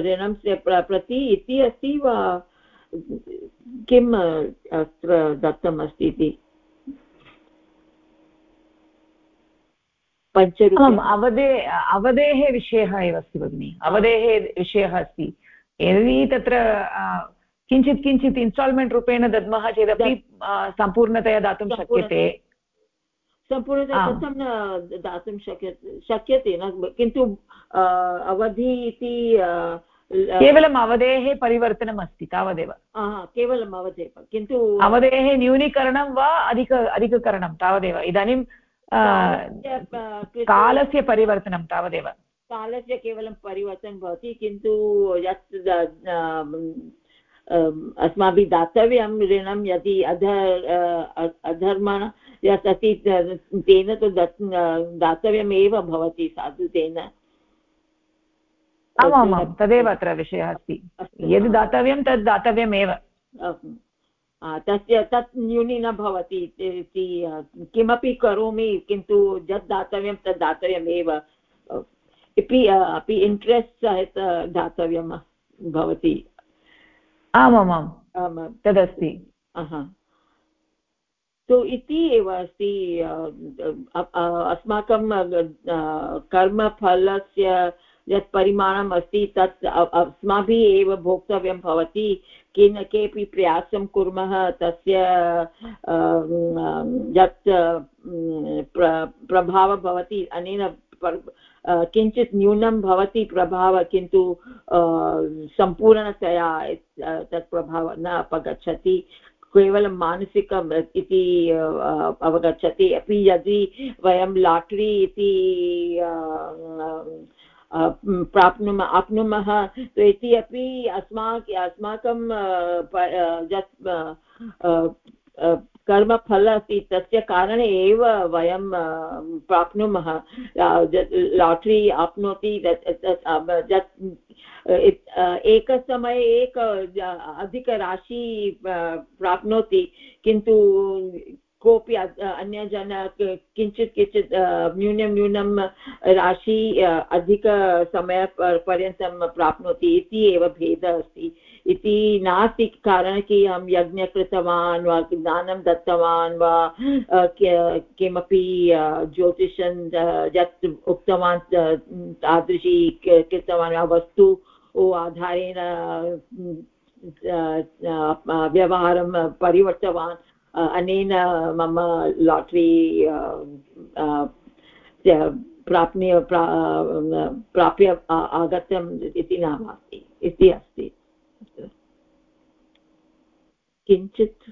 ऋणं प्रति इति अस्ति वा किम् अत्र दत्तमस्ति इति? पञ्चरूप्यम् अवधे अवधेः विषयः एव अस्ति भगिनि। अवधेः विषयः अस्ति। यदि तत्र किञ्चित् किञ्चित् इन्स्टाल्मेण्ट् रूपेण दद्मः चेदपि सम्पूर्णतया दातुं शक्यते। सम्पूर्णतया कथं न दातुं शक्यते शक्यते न? किन्तु अवधि इति केवलम् अवधेः परिवर्तनम् अस्ति तावदेव केवलम् अवधेः किन्तु अवधेः न्यूनीकरणं वा अधिक अधिककरणं तावदेव। इदानीं कालस्य परिवर्तनं तावदेव। कालस्य केवलं परिवर्तनं भवति किन्तु यत् अस्माभिः दातव्यं ऋणं यदि अध अधर्म यत् तेन तु दातव्यमेव भवति साधु तेन। आमामां तदेव अत्र विषयः अस्ति। यद् दातव्यं तद् दातव्यमेव। तस्य तत् न्यूनी न भवति किमपि करोमि किन्तु यत् दातव्यं तत् दातव्यमेव। अपि अपि इण्ट्रेस्ट् सहित दातव्यं भवति। आमामां। तदस्ति। तो इति एव अस्ति अस्माकं कर्मफलस्य यत् परिमाणम् अस्ति, तत् अस्माभिः एव भोक्तव्यं भवति। केन केपि प्रयासं कुर्मः, तस्य यत् प्रभावः भवति, अनेन किञ्चित् न्यूनं भवति प्रभावः, किन्तु सम्पूर्णतया तत् प्रभावः न अपगच्छति। केवलं मानसिकम् इति अवगच्छति। अपि यदि वयं लाटरी इति प्राप्नुमः, आप्नुमः इति अपि अस्माक, अस्माकं यत् कर्मफल अस्ति तस्य कारणे एव वयं प्राप्नुमः। लाटरी आप्नोति एकसमये एक अधिकराशि प्राप्नोति, किन्तु कोऽपि अन्यजन किञ्चित् किञ्चित् न्यूनं न्यूनं राशि अधिकसमय पर्यन्तं प्राप्नोति इति एव भेदः अस्ति। इति नास्ति कारणं कि अहं यज्ञ कृतवान् वा दानं दत्तवान् वा किमपि ज्योतिषं यत् उक्तवान् तादृशी कृतवान् वा, वस्तु आधारेण व्यवहारं परिवर्तवान्। अनेन मम लाटरी प्राप्नीय प्राप्य आगतम् इति नास्ति इति अस्ति। किञ्चित्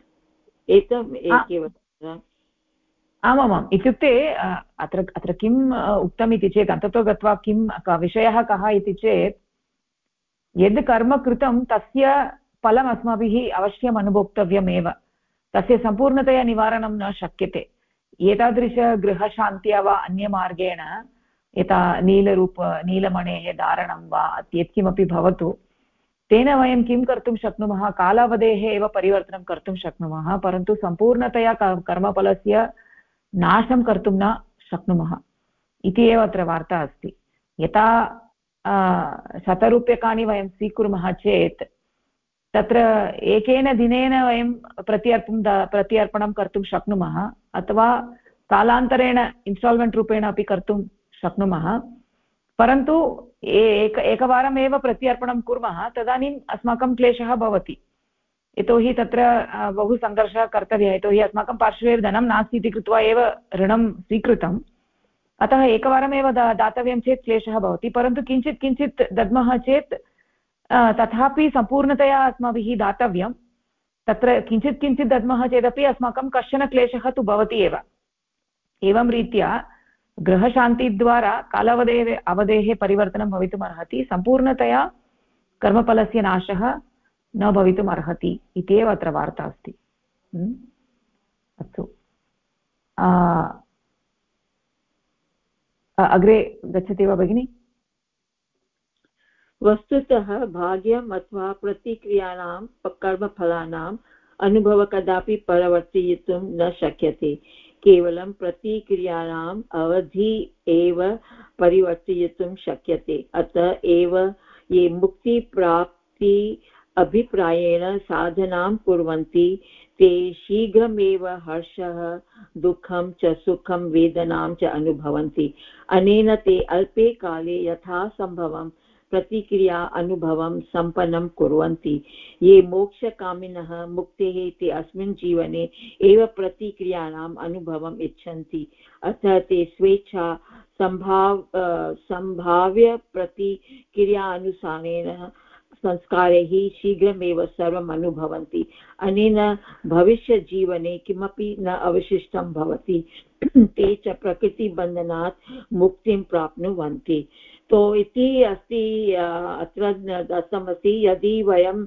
एतम् एकेव आमामाम् इत्युक्ते अत्र अत्र किम् उक्तम् इति चेत् अन्ततो गत्वा किं विषयः कः इति चेत् यद् कर्म कृतं, तस्य फलम् अस्माभिः अवश्यम् अनुभोक्तव्यमेव। तस्य सम्पूर्णतया निवारणं न शक्यते। एतादृशगृहशान्त्या वा अन्यमार्गेण यथा नीलरूप, नीलमणेः धारणं वा यत्किमपि भवतु, तेन वयं किं कर्तुं शक्नुमः? कालावधेः एव परिवर्तनं कर्तुं शक्नुमः, परन्तु सम्पूर्णतया कर्मफलस्य नाशं कर्तुं न शक्नुमः। इति एव अत्र वार्ता अस्ति। यथा शतरूप्यकाणि वयं स्वीकुर्मः चेत्, तत्र एकेन दिनेन वयं प्रत्यर्पं प्रत्यर्पणं कर्तुं शक्नुमः, अथवा कालान्तरेण इन्स्टाल्मेण्ट् रूपेण अपि कर्तुं शक्नुमः, परन्तु एक, एकवारमेव प्रत्यर्पणं कुर्मः, तदानीम् अस्माकं क्लेशः भवति। यतोहि तत्र बहु सङ्घर्षः कर्तव्यः, यतोहि अस्माकं पार्श्वे धनं नास्ति इति कृत्वा एव ऋणं स्वीकृतम्। अतः एकवारमेव दा, दातव्यं चेत् क्लेशः भवति, परन्तु किञ्चित् किञ्चित् दद्मः चेत् तथापि सम्पूर्णतया अस्माभिः दातव्यं, तत्र किञ्चित् किञ्चित् दद्मः चेदपि अस्माकं कश्चन क्लेशः तु भवति एव। एवं रीत्या गृहशान्तिद्वारा कालावधेः, अवधेः परिवर्तनं भवितुम् अर्हति सम्पूर्णतया कर्मफलस्य नाशः न भवितुम् अर्हति इत्येव अत्र वार्ता अस्ति? अस्तु। अग्रे गच्छति वा भगिनि? वस्तुतः भाग्यम् अथवा प्रतिक्रियाणां कर्मफलानाम् अनुभवः कदापि परिवर्तयितुं न शक्यते। केवलं प्रतिक्रियाणाम् अवधि एव परिवर्तयितुं शक्यते। अत एव ये मुक्तिप्राप्ति अभिप्रायेण साधनां कुर्वन्ति ते शीघ्रमेव हर्षः, दुःखं च सुखं, वेदनां च अनुभवन्ति। अनेन ते अल्पे काले यथासम्भवं प्रतिक्रिया अनुभवं सम्पन्नं कुर्वन्ति। ये मोक्षकामिनः, मुक्तेः इति अस्मिन् जीवने एव प्रतिक्रियाणाम् अनुभवम् इच्छन्ति। अतः ते स्वेच्छा सम्भाव सम्भाव्य प्रतिक्रियानुसारेण संस्कारैः शीघ्रमेव सर्वम् अनुभवन्ति अनेन भविष्यजीवने किमपि न अवशिष्टं भवति। ते च प्रकृतिबन्धनात् मुक्तिं प्राप्नुवन्ति। तो इति अस्ति अत्र दत्तमस्ति, यदि वयं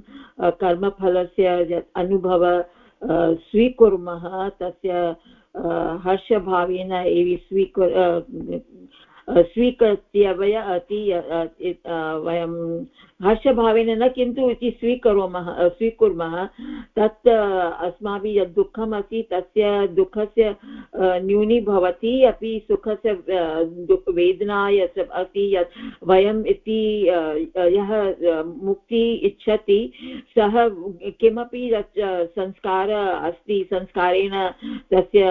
कर्मफलस्य अनुभव स्वीकुर्मः, तस्य हर्षभावेन एव स्वीकुर् स्वीकृत्य वय अति वयं हर्षभावेन न किन्तु इति स्वीकुर्मः स्वीकुर्मः, तत् अस्माभिः यत् दुःखम् अस्ति तस्य दुःखस्य न्यूनी भवति, अपि सुखस्य वेदना यत् अस्ति यत् वयम् इति यः मुक्ति इच्छति, सः किमपि संस्कार अस्ति, संस्कारेण तस्य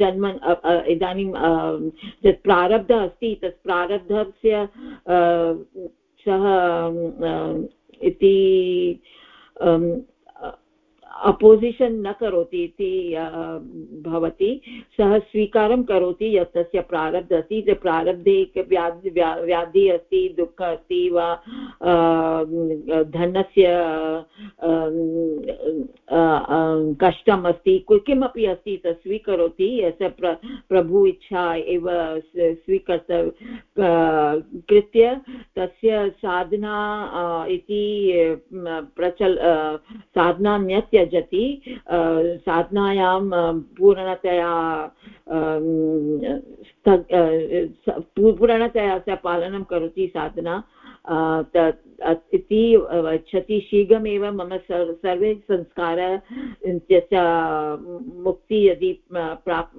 जन्म इदानीं यत् प्रारब्धः अस्ति तत् प्रारब्धस्य सः इति अपोसिशन् न करोति इति भवति। सः स्वीकारं करोति यत् तस्य प्रारब्ध अस्ति प्रारब्धे व्याधि व्याधिः अस्ति, दुःखः अस्ति वा धनस्य कष्टम् अस्ति किमपि अस्ति, तत् स्वीकरोति। यस्य प्र, प्रभु इच्छा एव स्वीकर्त कृत्य तस्य साधना इति प्रचल साधना न्यत्य त्यजति साधनायां पूर्णतया पूर्णतया स पालनं करोति साधना इति इच्छति शीघ्रमेव मम सर्वे संस्कार मुक्ति यदि प्राप्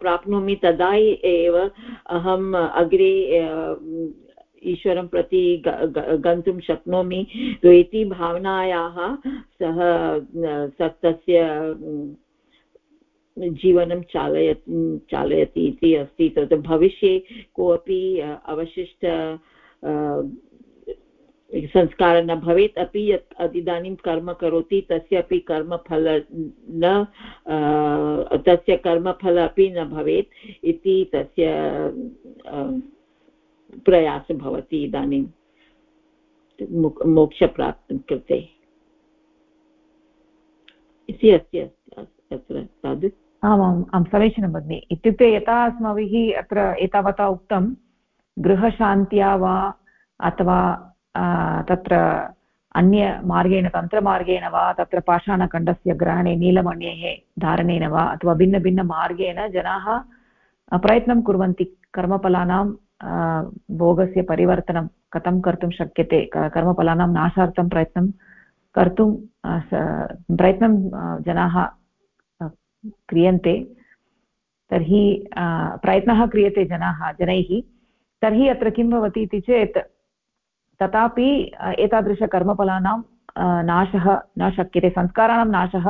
प्राप्नोमि तदा एव अहम् अग्रे ईश्वरं प्रति गन्तुं शक्नोमि। इति भावनायाः सः तस्य जीवनं चालयति चालयति इति अस्ति। तत् भविष्ये कोऽपि अवशिष्ट संस्कारः न भवेत्। अपि यत् इदानीं कर्म करोति, तस्य अपि कर्मफल न तस्य कर्मफल अपि न भवेत् इति तस्य प्रयासः भवति इदानीं मोक्षप्राप्तिं कृते इति अस्ति अत्र तद्। आमाम् आं समीचीनं भगिनि। इत्युक्ते यथा अस्माभिः अत्र एतावता उक्तं, गृहशान्त्या वा अथवा तत्र अन्यमार्गेण, तन्त्रमार्गेण वा, तत्र पाषाणखण्डस्य ग्रहणे, नीलमण्येः धारणेन वा, अथवा भिन्नभिन्नमार्गेण जनाः प्रयत्नं कुर्वन्ति कर्मफलानां भोगस्य परिवर्तनं कथं कर्तुं शक्यते? कर्मफलानां नाशार्थं प्रयत्नं कर्तुं प्रयत्नं जनाः क्रियन्ते। तर्हि प्रयत्नः क्रियते जनाः, जनैः। तर्हि अत्र किं भवति इति चेत्, तथापि एतादृशकर्मफलानां नाशः न शक्यते, संस्काराणां नाशः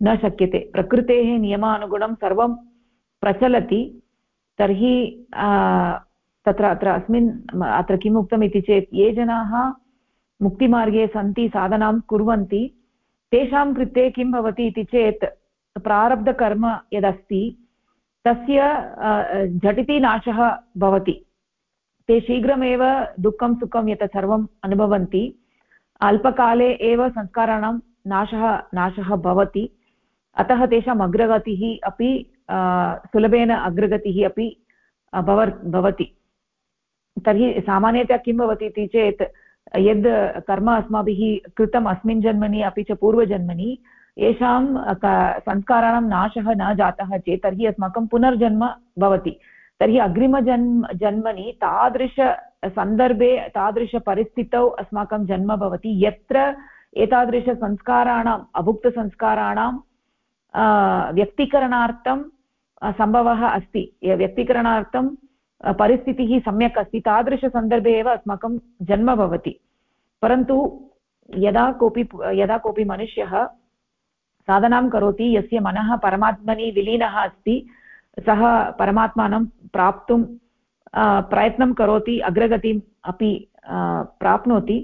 न शक्यते। प्रकृतेः नियमानुगुणं सर्वं प्रचलति। तर्हि तत्र अत्र अस्मिन् अत्र किम् उक्तम् चेत् ये जनाः मुक्तिमार्गे सन्ति, साधनां कुर्वन्ति, तेषां कृते किं भवति इति चेत् प्रारब्धकर्म यदस्ति, तस्य झटिति नाशः भवति। ते शीघ्रमेव दुःखं, सुखं यत् सर्वम् अनुभवन्ति। अल्पकाले एव संस्काराणां नाशः नाशः भवति। अतः तेषाम् अग्रगतिः अपि सुलभेन अग्रगतिः अपि भवति। तर्हि सामान्यतया किं भवति इति चेत्, यद् कर्म अस्माभिः कृतम् अस्मिन् जन्मनि अपि च पूर्वजन्मनि, येषां संस्काराणां नाशः न जातः चेत् तर्हि अस्माकं पुनर्जन्म भवति। तर्हि अग्रिमजन्म जन्मनि तादृशसन्दर्भे तादृशपरिस्थितौ अस्माकं जन्म भवति। यत्र एतादृशसंस्काराणाम् अभुक्तसंस्काराणां व्यक्तीकरणार्थं सम्भवः अस्ति। व्यक्तीकरणार्थं परिस्थितिः सम्यक् अस्ति तादृशसन्दर्भे एव अस्माकं जन्म भवति। परन्तु यदा कोऽपि यदा कोऽपि मनुष्यः साधनां करोति, यस्य मनः परमात्मनि विलीनः अस्ति, सः परमात्मानं प्राप्तुं प्रयत्नं करोति, अग्रगतिम् अपि प्राप्नोति,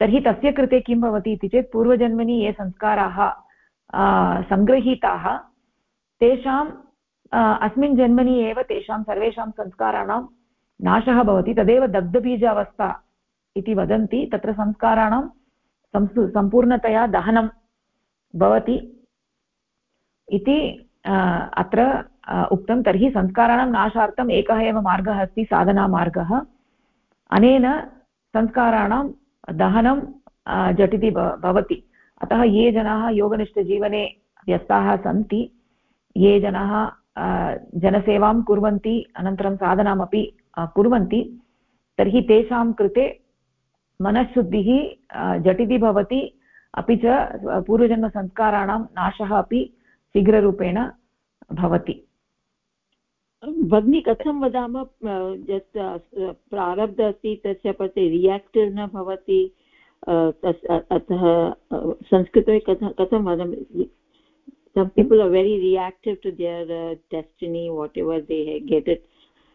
तर्हि तस्य कृते किं भवति इति चेत् पूर्वजन्मनि ये संस्काराः सङ्गृहीताः, तेषां अस्मिन् जन्मनि एव तेषां सर्वेषां संस्काराणां नाशः भवति, तदेव दग्धबीजावस्था इति वदन्ति, तत्र संस्काराणां संसु, सम्पूर्णतया दहनं भवति इति अत्र उक्तं, तर्हि संस्काराणां नाशार्थम् एकः एव मार्गः अस्ति, साधनामार्गः। अनेन संस्काराणां दहनं झटिति भवति। अतः ये जनाः योगनिष्ठजीवने व्यस्ताः सन्ति, ये जनाः जनसेवां कुर्वन्ति, अनन्तरं साधनामपि कुर्वन्ति, तर्हि तेषां कृते मनःशुद्धिः झटिति भवति, अपि च पूर्वजन्मसंस्काराणां नाशः अपि शीघ्ररूपेण भवति। भगिनी, कथं वदामः यत् प्रारब्ध अस्ति, तस्य प्रति रियाक्टिव् न भवति अतः संस्कृते कथं कथं वदामि? Some people are very reactive to their uh, destiny whatever they get it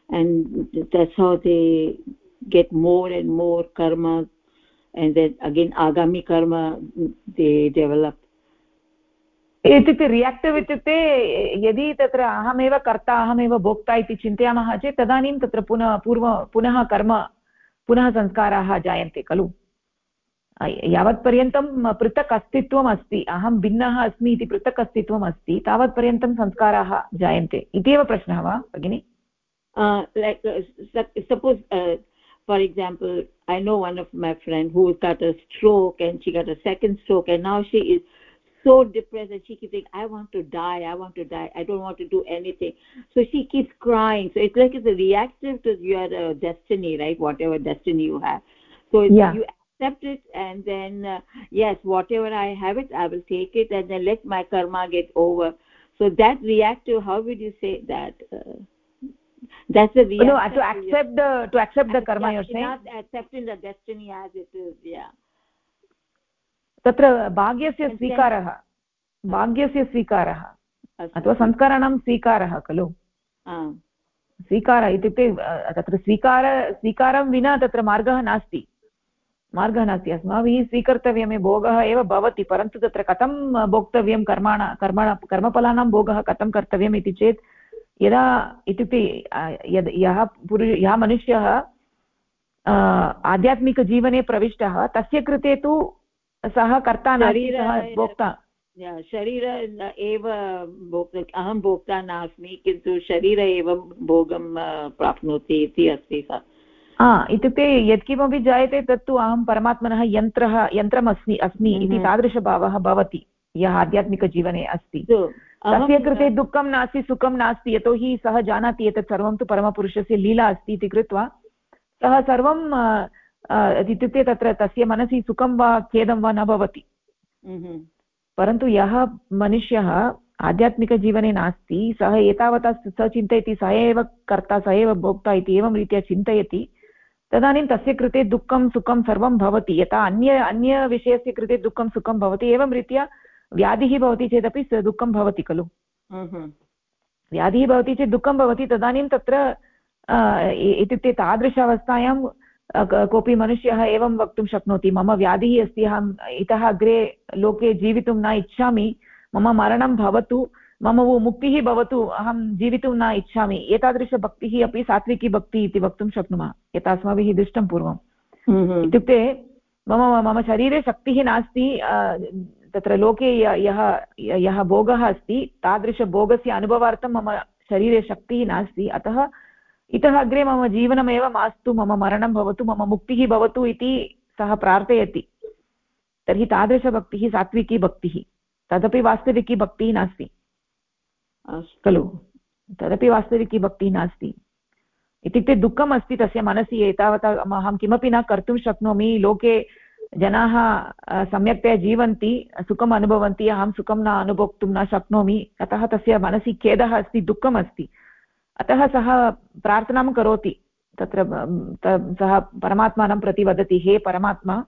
and that's how they get more and more karma and then again agami karma they develop इत्युक्ते रियाक्टिव् इत्युक्ते यदि तत्र अहमेव कर्ता अहमेव भोक्ता इति चिन्तयामः चेत् तदानीं तत्र पुनः पूर्व पुनः कर्म पुनः संस्काराः जायन्ते खलु यावत्पर्यन्तं पृथक् अस्तित्वम् अस्ति। अहं भिन्नः अस्मि इति पृथक् अस्तित्वम् अस्ति। तावत्पर्यन्तं संस्काराः जायन्ते। इति एव प्रश्नः वा भगिनि? Suppose for example I know one of my friend who got a stroke and she got a second stroke and now she is so depress and she keeping I want to die I want to die I don't want to do anything so she keeps crying so it's like is a reactive to your destiny right whatever destiny you have so you accept it and then uh, yes whatever i have it i will take it and then let my karma get over so that reactive how would you say that uh, that's the reaction no to accept the to accept the karma you're saying not accepting the destiny as it is yeah तत्र भाग्यस्य स्वीकारः भाग्यस्य स्वीकारः अथवा संस्काराणां स्वीकारः खलु स्वीकारः इत्युक्ते तत्र स्वीकार स्वीकारं विना तत्र मार्गः नास्ति मार्गः नास्ति। अस्माभिः स्वीकर्तव्यमेव भोगः एव भवति परन्तु तत्र कथं भोक्तव्यं कर्माण कर्मण कर्मफलानां भोगः कथं कर्तव्यम् इति चेत् यदा इत्युक्ते यद् यः पुरुष यः मनुष्यः आध्यात्मिकजीवने प्रविष्टः तस्य कृते तु सः कर्ता नास्ति भोक्ता। शरीर एव अहं भोक्ता नास्मि किन्तु शरीर एव भोगं प्राप्नोति इति अस्ति सा। इत्युक्ते यत्किमपि जायते तत्तु अहं परमात्मनः यन्त्रः यन्त्रम् अस्मि अस्मि इति हम्म। तादृशभावः भवति यः आध्यात्मिकजीवने अस्ति तस्य कृते दुःखं नास्ति सुखं नास्ति यतोहि सः जानाति एतत् सर्वं तु परमपुरुषस्य लीला अस्ति इति कृत्वा सः सर्वं इत्युक्ते तत्र तस्य मनसि सुखं वा खेदं वा न भवति हम्म। परन्तु यः मनुष्यः आध्यात्मिकजीवने नास्ति सः एतावता स चिन्तयति सः एव कर्ता सः एव भोक्ता इति एवं रीत्या चिन्तयति तदानीं तस्य कृते दुःखं सुखं सर्वं भवति। यथा अन्य अन्यविषयस्य कृते दुःखं सुखं भवति एवं रीत्या व्याधिः भवति चेदपि दुःखं भवति खलु। व्याधिः भवति चेत् दुःखं भवति तदानीं तत्र इत्युक्ते तादृश अवस्थायां कोऽपि मनुष्यः एवं वक्तुं शक्नोति। मम व्याधिः अस्ति अहम् इतः अग्रे लोके जीवितुं न इच्छामि। मम मरणं भवतु। मम मुक्तिः भवतु अहं जीवितुं न इच्छामि। एतादृशभक्तिः अपि सात्विकी भक्तिः इति वक्तुं शक्नुमः। यथा अस्माभिः दृष्टं पूर्वम्। इत्युक्ते मम मम शरीरे शक्तिः नास्ति तत्र लोके यः यः भोगः अस्ति तादृशभोगस्य अनुभवार्थं मम शरीरे शक्तिः नास्ति। अतः इतः अग्रे मम जीवनमेव मास्तु मम मरणं भवतु मम मुक्तिः भवतु इति सः प्रार्थयति। तर्हि तादृशभक्तिः सात्विकी भक्तिः तदपि वास्तविकी भक्तिः नास्ति। खलु। तदपि वास्तविकी भक्तिः नास्ति। इत्युक्ते दुःखम् अस्ति तस्य मनसि एतावता अहं किमपि न कर्तुं शक्नोमि। लोके जनाः सम्यक्तया जीवन्ति, सुखम् अनुभवन्ति, अहं सुखं न अनुभोक्तुं न शक्नोमि। अतः तस्य मनसि खेदः अस्ति, दुःखम् अस्ति। अतः सः प्रार्थनां करोति। तत्र सः परमात्मानं प्रति वदति, हे परमात्मा,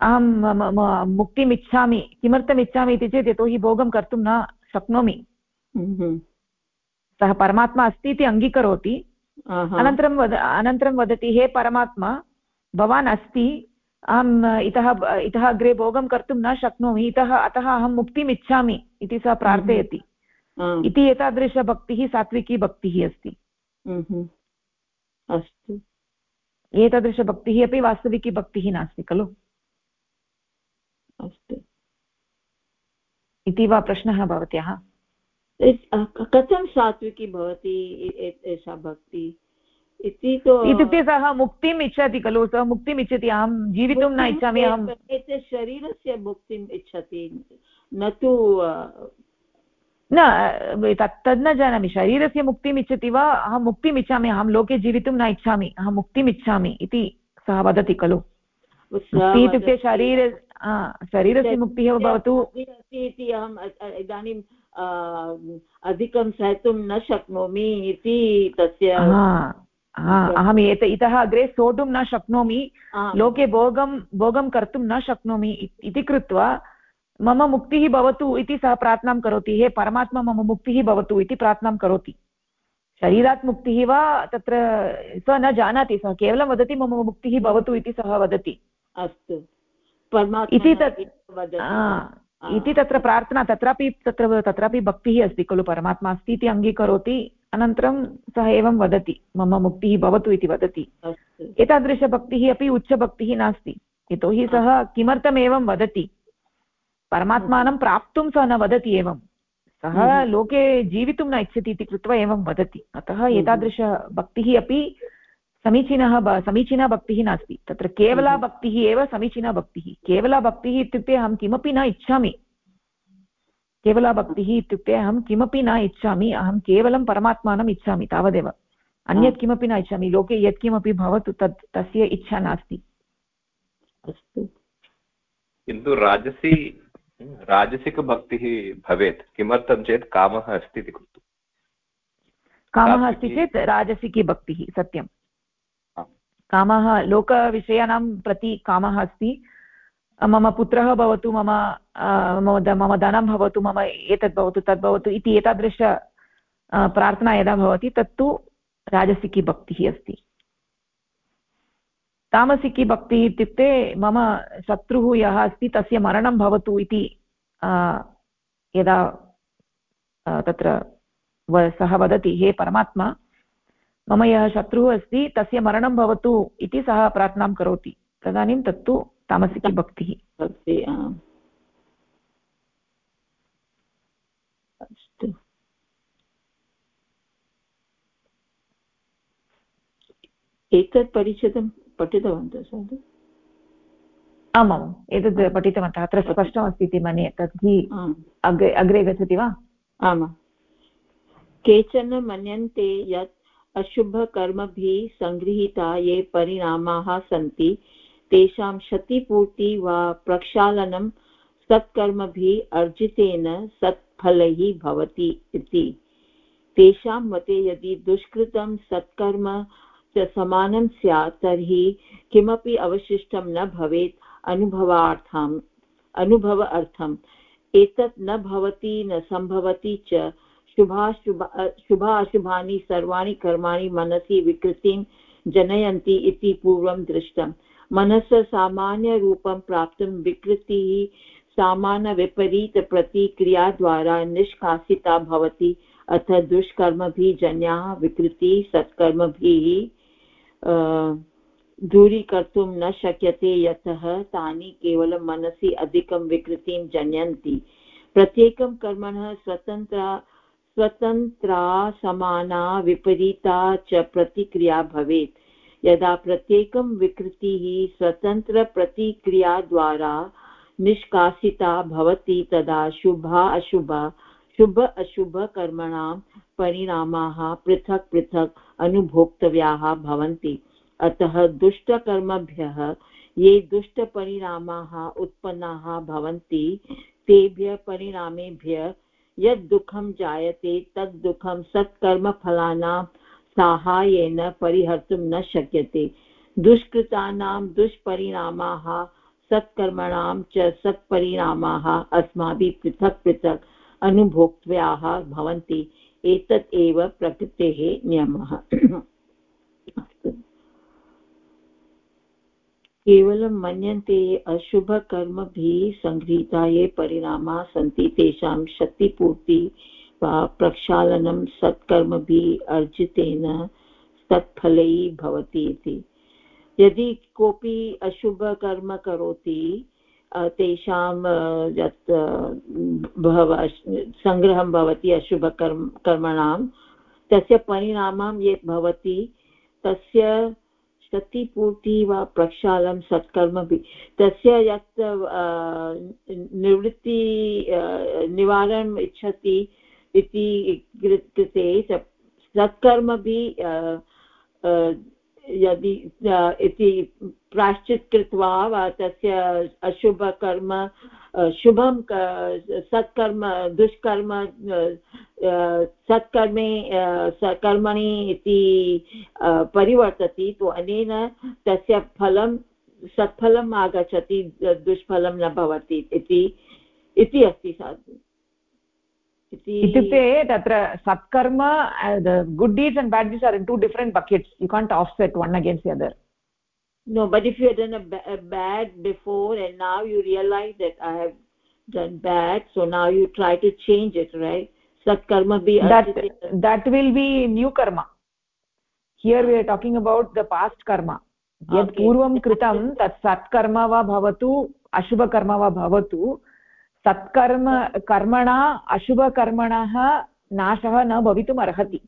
अहं मुक्तिम् इच्छामि किमर्थम् इच्छामि इति चेत् यतोहि भोगं कर्तुं न शक्नोमि। सः परमात्मा अस्ति इति अङ्गीकरोति. अनन्तरं वद अनन्तरं वदति हे परमात्मा भवान् अस्ति अहम् इतः इतः अग्रे भोगं कर्तुं न शक्नोमि इतः अतः अहं मुक्तिम् इच्छामि इति सः प्रार्थयति. हम्म। इति एतादृशभक्तिः सात्विकी भक्तिः अस्ति. हम्म। अस्तु. एतादृशभक्तिः अपि वास्तविकी भक्तिः नास्ति खलु? अस्तु. इति वा प्रश्नः भवत्याः? कथं सात्विकी भवति एषा भक्ति? इति तु इत्युक्ते सः मुक्तिम् इच्छति खलु सः मुक्तिम् इच्छति अहं जीवितुं न इच्छामि अहं एतत् शरीरस्य मुक्तिम् इच्छति न तु न तत् तद् न जानामि शरीरस्य मुक्तिम् इच्छति वा अहं मुक्तिम् इच्छामि अहं लोके जीवितुं न इच्छामि अहं मुक्तिम् इच्छामि इति सः वदति खलु। इत्युक्ते शरीर शरीरस्य मुक्तिः भवतु। इति अहम् इदानीं अधिकं सहतुं न शक्नोमि इति तस्य अहम् एत इतः अग्रे सोढुं न शक्नोमि लोके भोगं भोगं कर्तुं न शक्नोमि इति कृत्वा मम मुक्तिः भवतु इति सः प्रार्थनां करोति। हे परमात्मा मम मुक्तिः भवतु इति प्रार्थनां करोति। शरीरात् मुक्तिः वा तत्र सः न जानाति सः केवलं वदति मम मुक्तिः भवतु इति सः वदति। अस्तु। इति तत् इति तत्र प्रार्थना तत्रापि तत्र तत्रापि भक्तिः अस्ति खलु परमात्मा अस्ति इति अङ्गीकरोति अनन्तरं सः एवं वदति मम मुक्तिः भवतु इति वदति। एतादृशभक्तिः अपि उच्चभक्तिः नास्ति यतोहि सः किमर्थमेवं वदति? परमात्मानं प्राप्तुं सः न वदति एवं। सः हम्म। लोके जीवितुं न इच्छति इति कृत्वा एवं वदति। अतः हम्म। एतादृशभक्तिः अपि समीचीनः समीचीना भक्तिः नास्ति। तत्र केवला हम्म। भक्तिः एव समीचीना भक्तिः। केवला भक्तिः इत्युक्ते अहं किमपि न इच्छामि। केवला भक्तिः इत्युक्ते अहं किमपि न इच्छामि। अहं केवलं परमात्मानम् इच्छामि तावदेव। अन्यत् किमपि न इच्छामि। लोके यत्किमपि भवतु तत् तस्य इच्छा नास्ति। अस्तु। किन्तु राजसी राजसिकभक्तिः भवेत्। किमर्थं चेत् कामः अस्ति इति कृत्वा। कामः अस्ति चेत् राजसिकी भक्तिः सत्यं कामः लोकविषयाणां प्रति कामः अस्ति। मम पुत्रः भवतु, मम मम धनं भवतु, मम एतद् भवतु, तद् भवतु इति एतादृश प्रार्थना यदा भवति, तत्तु राजसिकी भक्तिः अस्ति। तामसिकी इत्युक्ते मम शत्रुः यः अस्ति, तस्य मरणं भवतु इति यदा तत्र सः वदति, हे परमात्मा मम यः शत्रुः अस्ति तस्य मरणं भवतु इति सः प्रार्थनां करोति। तदानीं तत्तु तामसिकी भक्तिः। अस्तु। एतत् परिचितं पठितवन्तः साधु आमाम् एतद् पठितवन्तः। अत्र स्पष्टमस्ति इति मन्ये। तर्हि अग्रे अग्रे गच्छति वा? आमां केचन मन्यन्ते यत् अशुभकर्मभिः सङ्गृहीता ये परिणामाः सन्ति। तेषां क्षतिपूर्ति वा प्रक्षालनं सत्कर्मभिः अर्जितेन सत्फलैः भवति इति। तेषां मते यदि दुष्कृतं सत्कर्म च समानं स्यात्, तर्हि किमपि अवशिष्टं न भवेत् अनुभवार्थम् अनुभव अर्थम्। एतत् न भवति, न सम्भवति च शुभाशुभ शुभाशुभानि सर्वाणि कर्माणि मनसि विकृतिं जनयन्ति इति पूर्वं दृष्टम्। मनसः सामान्यरूपं प्राप्तुं विकृतिः सामान्यविपरीतप्रतिक्रियाद्वारा निष्कासिता भवति। अथ दुष्कर्मभिः जन्याः विकृतिः, सत्कर्मभिः दूरीकर्तुं न शक्यते, यतः तानि केवलं मनसि अधिकं विकृतिं जनयन्ति। प्रत्येकं कर्मणः स्वतन्त्रा स्वतन्त्रा समाना विपरीता च प्रतिक्रिया भवेत्। यदा प्रत्येकं विकृतिः स्वतन्त्रप्रतिक्रियाद्वारा निष्कासिता भवति, तदा शुभा अशुभा, शुभ अशुभकर्मणां परिणामाः पृथक् पृथक् अनुभोक्तव्याः भवन्ति। अतः दुष्टकर्मभ्यः ये दुष्टपरिणामाः उत्पन्नाः भवन्ति, तेभ्यः परिणामेभ्यः यद् दुःखं जायते, तद् दुःखं सत्कर्मफलानां साहाय्येन परिहर्तुं न शक्यते। दुष्कृतानां दुष्परिणामाः, सत्कर्मणां च सत्परिणामाः अस्माभिः पृथक् पृथक् अनुभोक्त्व्याः भवन्ति। एतत् एव प्रकृतेः नियमः। केवलं मन्यन्ते अशुभकर्मभिः सङ्गृहीता ये परिणामाः सन्ति तेषां क्षतिपूर्ति वा प्रक्षालनं सत्कर्मभिः अर्जितेन सत्फलैः भवति इति। यदि कोऽपि अशुभकर्म करोति तेषां यत् भव सङ्ग्रहं भवति अशुभकर्म, कर्मणां, तस्य परिणामं यत् भवति, तस्य क्षतिपूर्ति वा प्रक्षालं सत्कर्मपि। तस्य यत् निवृत्ति निवारणम् इच्छति इति कृते सत्कर्मभिः यदि इति प्राश्चित् कृत्वा वा तस्य अशुभकर्म शुभं सत्कर्म, दुष्कर्म सत्कर्मे सकर्मणि इति परिवर्तति तु अनेन तस्य फलं सत्फलम् आगच्छति दुष्फलं न भवति इति इति अस्ति साधु इत्युक्ते तत्र सत्कर्म good deeds and bad deeds are in two different buckets you can't offset one against the other no but if you had done a, a bad before and now you realize that i have done bad so now you try to change it right? Sat karma be that that will be new karma. Here we are talking about the past karma. यत् पूर्वं कृतं तत् सत्कर्म वा भवतु अशुभकर्म वा भवतु सत्कर्म कर्मणा अशुभकर्मणः नाशः न भवितुम् अर्हति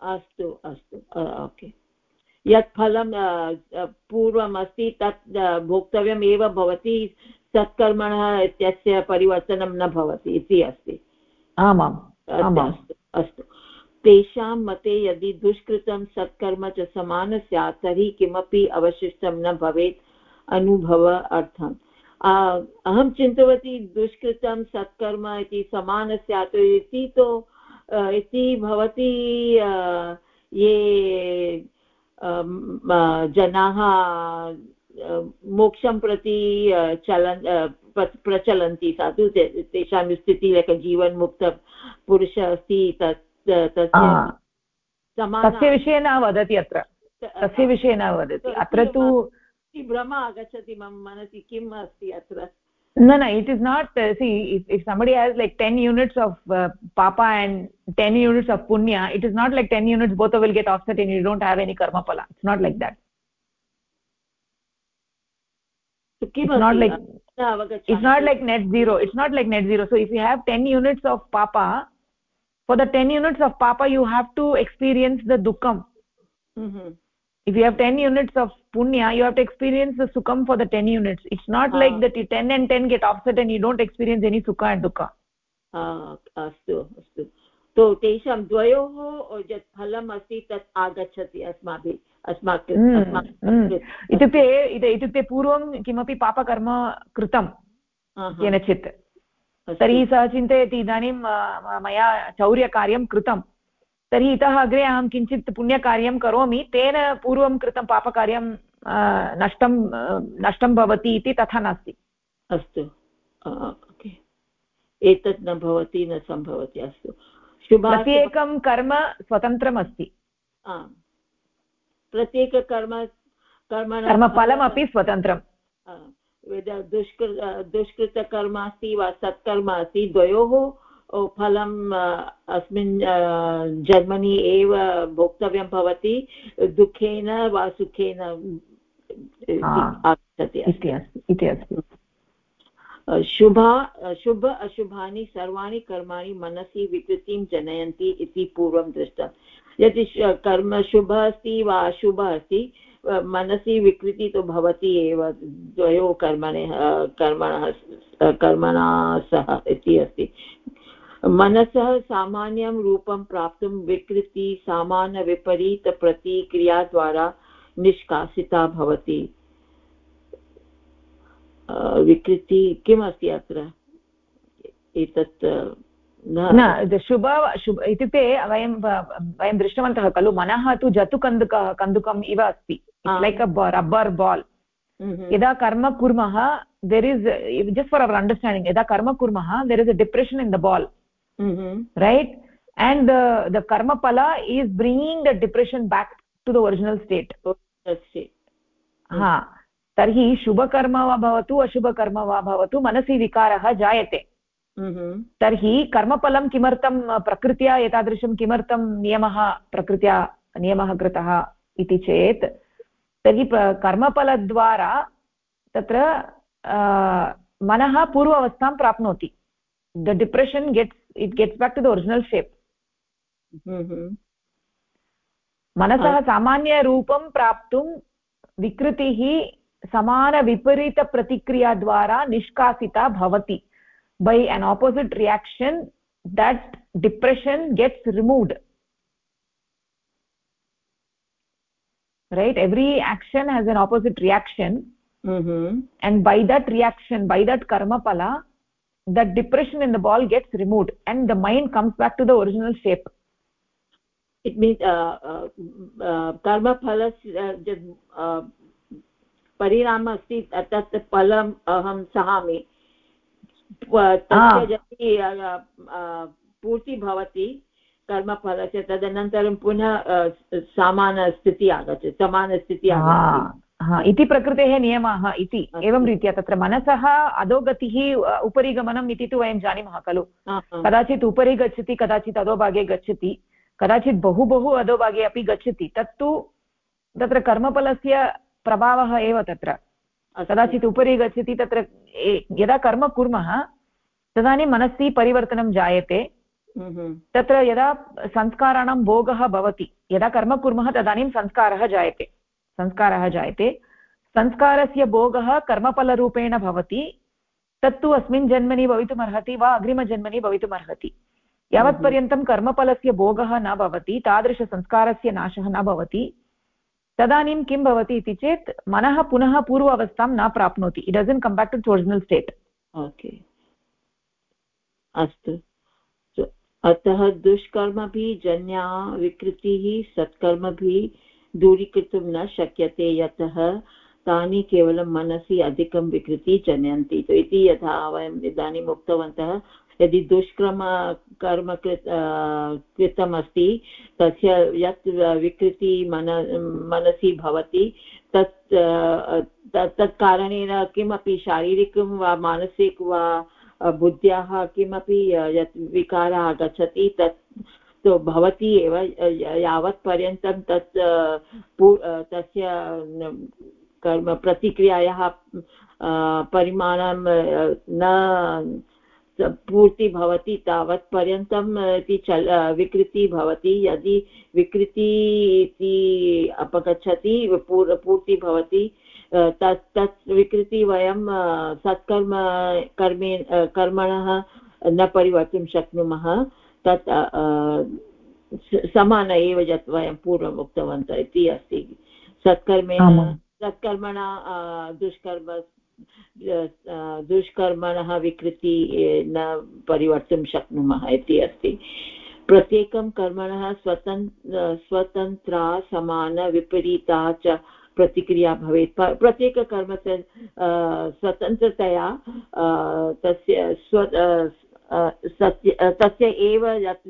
अस्तु अस्तु ओके यत् फलं पूर्वम् अस्ति तत् भोक्तव्यम् एव भवति सत्कर्मणः इत्यस्य परिवर्तनं न भवति इति अस्ति। आमाम्। अस्तु तेषां मते यदि दुष्कृतं सत्कर्म च समान स्यात्, तर्हि किमपि अवशिष्टं न भवेत् अनुभव अर्थम्। अहं चिन्तितवती दुष्कृतं सत्कर्म इति समान स्यात् इति तु इति भवती ये जनाः मोक्षं प्रति चलन् प्रचलन्ति साधु तेषां स्थितिः लैक् जीवन्मुक्त पुरुषः अस्ति तत् तस्य विषये न वदति अत्र। तस्य विषये न वदति। अत्र तु भ्रम आगच्छति मम मनसि किम् अस्ति अत्र? न न it is not see if somebody has like ten units of पापा एण्ड् टेन् यूनिट्स् आफ़् पुण्य it is not like ten units both will get offset in you don't have any कर्मफल it's not like that it's not like it's not like net zero it's not like net zero so if you have 10 units of papa for the 10 units of papa you have to experience the dukkam mm -hmm if you have 10 units of punya you have to experience the sukham for the 10 units it's not ah. like that you 10 and 10 get offset and you don't experience any sukha and dukkha अस्तु अस्तु तो तेषां द्वयोः यत् फलम् अस्ति तत् आगच्छति अस्माभिः अस्माकं इत्युक्ते इत्युक्ते पूर्वं किमपि पापकर्म कृतं केनचित्. तर्हि सः चिन्तयति इदानीं मया चौर्यकार्यं कृतं. तर्हि इतः अग्रे अहं किञ्चित् पुण्यकार्यं करोमि तेन पूर्वं कृतं पापकार्यं नष्टं नष्टं भवति इति तथा नास्ति. अस्तु. एतत् न भवति न सम्भवति अस्तु. प्रत्येकं कर्म स्वतन्त्रम् अस्ति प्रत्येककर्म कर्म कर्मफलमपि स्वतन्त्रम्। दुष्कृ दुष्कृतकर्म अस्ति वा सत्कर्म अस्ति द्वयोः फलम् अस्मिन् जन्मनि एव भोक्तव्यं भवति दुःखेन वा सुखेन आगच्छति इति अस्ति शुभा शुभ अशुभानि सर्वाणि कर्माणि मनसि विकृतिं जनयन्ति इति पूर्वं दृष्टं यदि कर्म शुभ अस्ति वा अशुभ अस्ति मनसि विकृति तु भवति एव, द्वयोः कर्मणः कर्मणः कर्मणा सह इति अस्ति। मनसः सामान्यं रूपं प्राप्तुं विकृति सामान्यविपरीतप्रतिक्रियाद्वारा निष्कासिता भवति। विकृति किमस्ति अत्र? एतत् न शुभ शुभ इत्युक्ते वयं वयं दृष्टवन्तः खलु मनः तु जतुकन्दुकः कन्दुकम् इव अस्ति. लैक् अ रब्बर् बाल् यदा कर्म कुर्मः there is just for our understanding यदा कर्म कुर्मः there is a depression in the ball and the the karma pala is bringing the depression back to the original state. Ha तर्हि शुभकर्म वा भवतु अशुभकर्म वा भवतु मनसि विकारः जायते तर्हि कर्मफलं किमर्थं प्रकृत्या एतादृशं किमर्थं नियमः प्रकृत्या नियमः कृतः इति चेत् तर्हि कर्मफलद्वारा तत्र मनः पूर्वावस्थां प्राप्नोति। The depression gets it gets back to the original shape. मनसः सामान्यरूपं प्राप्तुं विकृतिः समानविपरीतप्रतिक्रियाद्वारा निष्कासिता भवति। by an opposite reaction that depression gets removed. Right? Every action has an opposite reaction. Mm -hmm. and by that reaction by that karma pala that depression in the ball gets removed and the mind comes back to the original shape. It means uh, uh, uh, karma phala uh, uh parinama asti tat palam aham sahami तस्य यदि पूर्ति भवति कर्मफलस्य तदनन्तरं पुनः समानस्थितिः आगच्छति समानस्थितिः आगच्छति। इति प्रकृतेः नियमाः इति एवं रीत्या तत्र मनसः अधोगतिः उपरि गमनम् इति तु वयं जानीमः खलु? कदाचित् उपरि गच्छति कदाचित् अधोभागे गच्छति कदाचित् बहु बहु अधोभागे अपि गच्छति तत्तु तत्र कर्मफलस्य प्रभावः एव तत्र। कदाचित् उपरि गच्छति तत्र यदा कर्म कुर्मः तदानीं मनसि परिवर्तनं जायते। तत्र यदा संस्काराणां भोगः भवति यदा कर्म कुर्मः तदानीं संस्कारः जायते। संस्कारः जायते। संस्कारस्य भोगः कर्मफलरूपेण भवति। तत्तु अस्मिन् जन्मनि भवितुमर्हति वा अग्रिमजन्मनि भवितुमर्हति। यावत्पर्यन्तं कर्मफलस्य भोगः न भवति तादृशसंस्कारस्य नाशः न भवति। तदानीं किं भवति इति चेत् मनः पुनः पूर्व अवस्थां न प्राप्नोति. It doesn't come back to original state okay अस्तु. अतः दुष्कर्मभिः जन्या विकृतिः, सत्कर्मभिः दूरीकर्तुं न शक्यते यतः तानि केवलं मनसि अधिकं विकृतिः जनयन्ति इति यथा वयम् इदानीम् उक्तवन्तः यदि दुष्क्रम, कर्म कृत कृतमस्ति, तस्य यत् विकृति मन, मनसि भवति, तत् तत् कारणेन किमपि शारीरिकं वा मानसिक वा बुद्ध्याः किमपि यत् विकारः आगच्छति, तत् तो भवति एव, यावत् पर्यन्तं तत् तस्य कर्म प्रतिक्रियायाः परिमाणं न पूर्ति भवति तावत् पर्यन्तम् इति चल विकृतिः भवति। यदि विकृति इति अपगच्छति पूर् पूर्तिः भवति तत् तत् विकृति वयं सत्कर्म कर्मे कर्मणः न परिवर्तुं शक्नुमः। तत् समान एव यत् वयं पूर्वम् उक्तवन्तः इति अस्ति। सत्कर्मेण सत्कर्मणा दुष्कर्म दुष्कर्मणः विकृति न परिवर्तुं शक्नुमः इति अस्ति। प्रत्येकं कर्मणः स्वतन् स्वतन्त्रा समानविपरीता च प्रतिक्रिया भवेत्। प्रत्येककर्मस्य स्वतन्त्रतया तस्य स्व सत्य तस्य एव यत्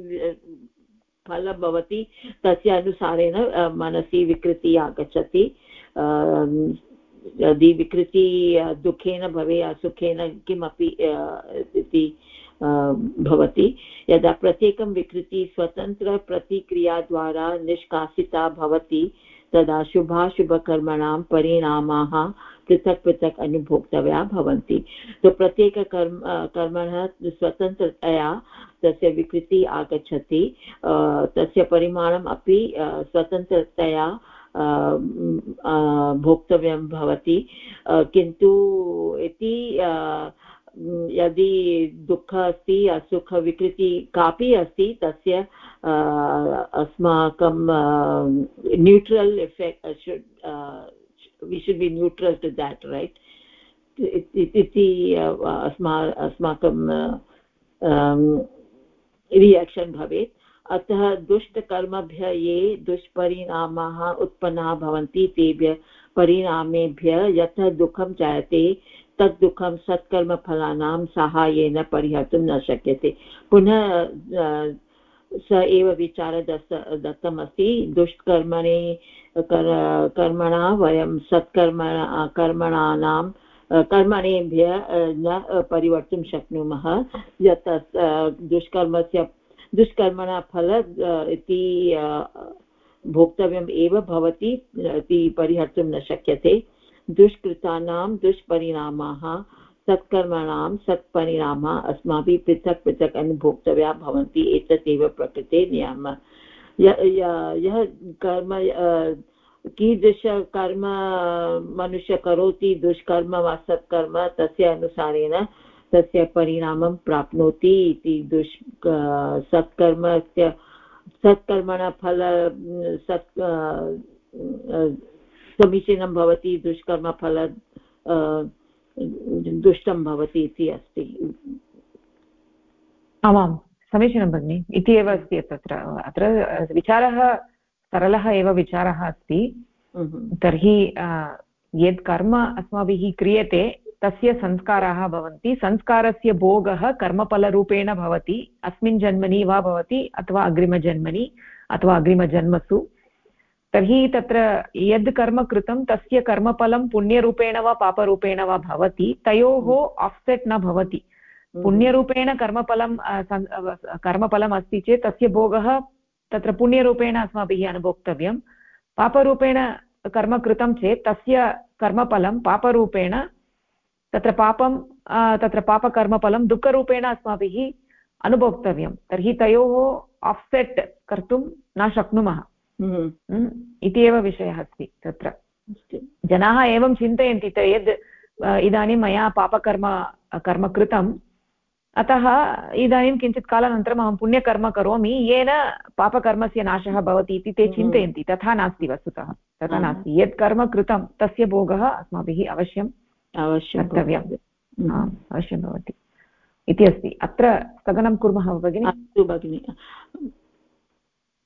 फलं भवति, तस्य अनुसारेण मनसि विकृतिः आगच्छति। यदि विकृति दुःखेन भवे सुखेन किमपि इति भवति। यदा प्रत्येकं विकृति स्वतन्त्रप्रतिक्रियाद्वारा निष्कासिता भवति, तदा शुभाशुभकर्मणां परिणामाः पृथक् पृथक् अनुभोक्तव्या भवन्ति। तो प्रत्येककर्म कर्मणः स्वतन्त्रतया तस्य विकृतिः आगच्छति तस्य परिमाणम् अपि स्वतन्त्रतया भोक्तव्यं भवति। किन्तु इति यदि दुःख अस्ति सुखविकृति कापि अस्ति, तस्य अस्माकं neutral effect we should be neutral to that, right? इति अस्मा, अस्माकं रियाक्षन् भवेत्। अतः दुष्टकर्मभ्य ये दुष्परिणामाः उत्पन्नाः भवन्ति, तेभ्यः परिणामेभ्यः यथा दुःखं जायते, तत् दुःखं सत्कर्मफलानां साहाय्येन परिहर्तुं न शक्यते। पुनः स एव विचारः दत्त, दत्तमस्ति, दुष्कर्मणे कर्मणा वयं सत्कर्म कर्मणानां कर्मणेभ्यः न परिवर्तुं शक्नुमः। यत् दुष्कर्मस्य दुष्कर्मणा फल इति भोक्तव्यम् एव भवति, इति परिहर्तुं न शक्यते। दुष्कृतानां दुष्परिणामाः, सत्कर्मणां सत्परिणामाः अस्माभिः पृथक् पृथक् अनुभोक्तव्या भवन्ति एतत् एव प्रकृते नियमः। यः कर्म कीदृशकर्म मनुष्य करोति, दुष्कर्म वा सत्कर्म, तस्य अनुसारेण तस्य परिणामं प्राप्नोति इति दुष् सत्कर्मस्य सत्कर्मण फल सत् समीचीनं भवति दुष्कर्मफल दुष्टं भवति इति अस्ति। आमां समीचीनं भगिनि। इति एव अस्ति तत्र अत्र विचारः सरलः एव विचारः अस्ति। तर्हि यत् कर्म अस्माभिः क्रियते तस्य संस्काराः भवन्ति। संस्कारस्य भोगः कर्मफलरूपेण भवति। अस्मिन् जन्मनि वा भवति अथवा अग्रिमजन्मनि अथवा अग्रिमजन्मसु। तर्हि तत्र यद् कर्म कृतं तस्य कर्मफलं पुण्यरूपेण वा पापरूपेण वा भवति। तयोः आफ्सेट् न भवति। पुण्यरूपेण कर्मफलं कर्मफलम् अस्ति चेत् तस्य भोगः तत्र पुण्यरूपेण अस्माभिः अनुभोक्तव्यं। पापरूपेण कर्म कृतं चेत् तस्य कर्मफलं पापरूपेण तत्र पापं तत्र पापकर्मफलं दुःखरूपेण अस्माभिः अनुभोक्तव्यं। तर्हि तयोः आफ्सेट् कर्तुं न शक्नुमः। हम्म। इति एव विषयः अस्ति तत्र। जनाः एवं चिन्तयन्ति यद् इदानीं मया पापकर्म कर्म कृतम् अतः इदानीं किञ्चित् कालानन्तरम् अहं पुण्यकर्म करोमि येन पापकर्मस्य नाशः भवति इति ते हम्म। चिन्तयन्ति। तथा नास्ति वस्तुतः। तथा नास्ति। यत् कर्म कृतं तस्य भोगः अस्माभिः अवश्यम् अवश्यं हम्म। अवश्यं भवति। इति अस्ति। अत्र स्थगनं कुर्मः भगिनि? अस्तु भगिनि।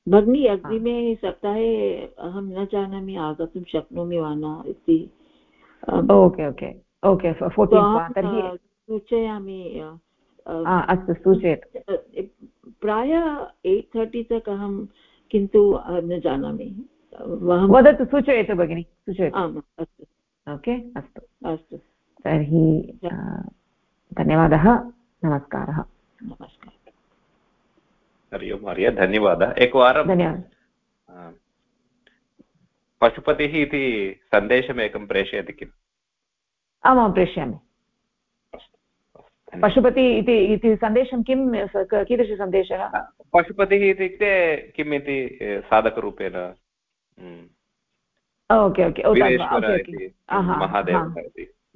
भगिनी अग्रिमे सप्ताहे अहं न जानामि आगतुं शक्नोमि वा न इति। Okay okay. ओके तर्हि सूचयामि अस्तु सूचयतु। प्रायः एय्ट् थर्टि तक् अहं किन्तु न जानामि। वदतु सूचयतु भगिनि सूचयतु। आम् अस्तु। ओके? अस्तु। अस्तु। तर्हि धन्यवादः। नमस्कारः। नमस्कारः। हरि ओम् महोदय धन्यवादः। एकवारं धन्यवादः। पशुपतिः इति सन्देशमेकं प्रेषयति किम्? आमां प्रेषयामि। पशुपति इति इति सन्देशं किं कीदृशसन्देशः पशुपतिः इत्युक्ते किम् इति साधकरूपेण ओके ओके महादेवः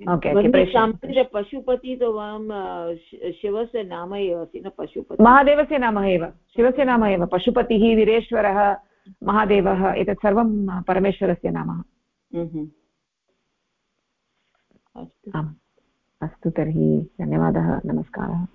इति पशुपति तु शिवस्य नाम एव अस्ति न पशुपति। महादेवस्य नाम एव शिवस्य नाम एव पशुपतिः वीरेश्वरः महादेवः एतत् सर्वं परमेश्वरस्य नाम। अस्तु। अस्तु तर्हि धन्यवादः नमस्कारः।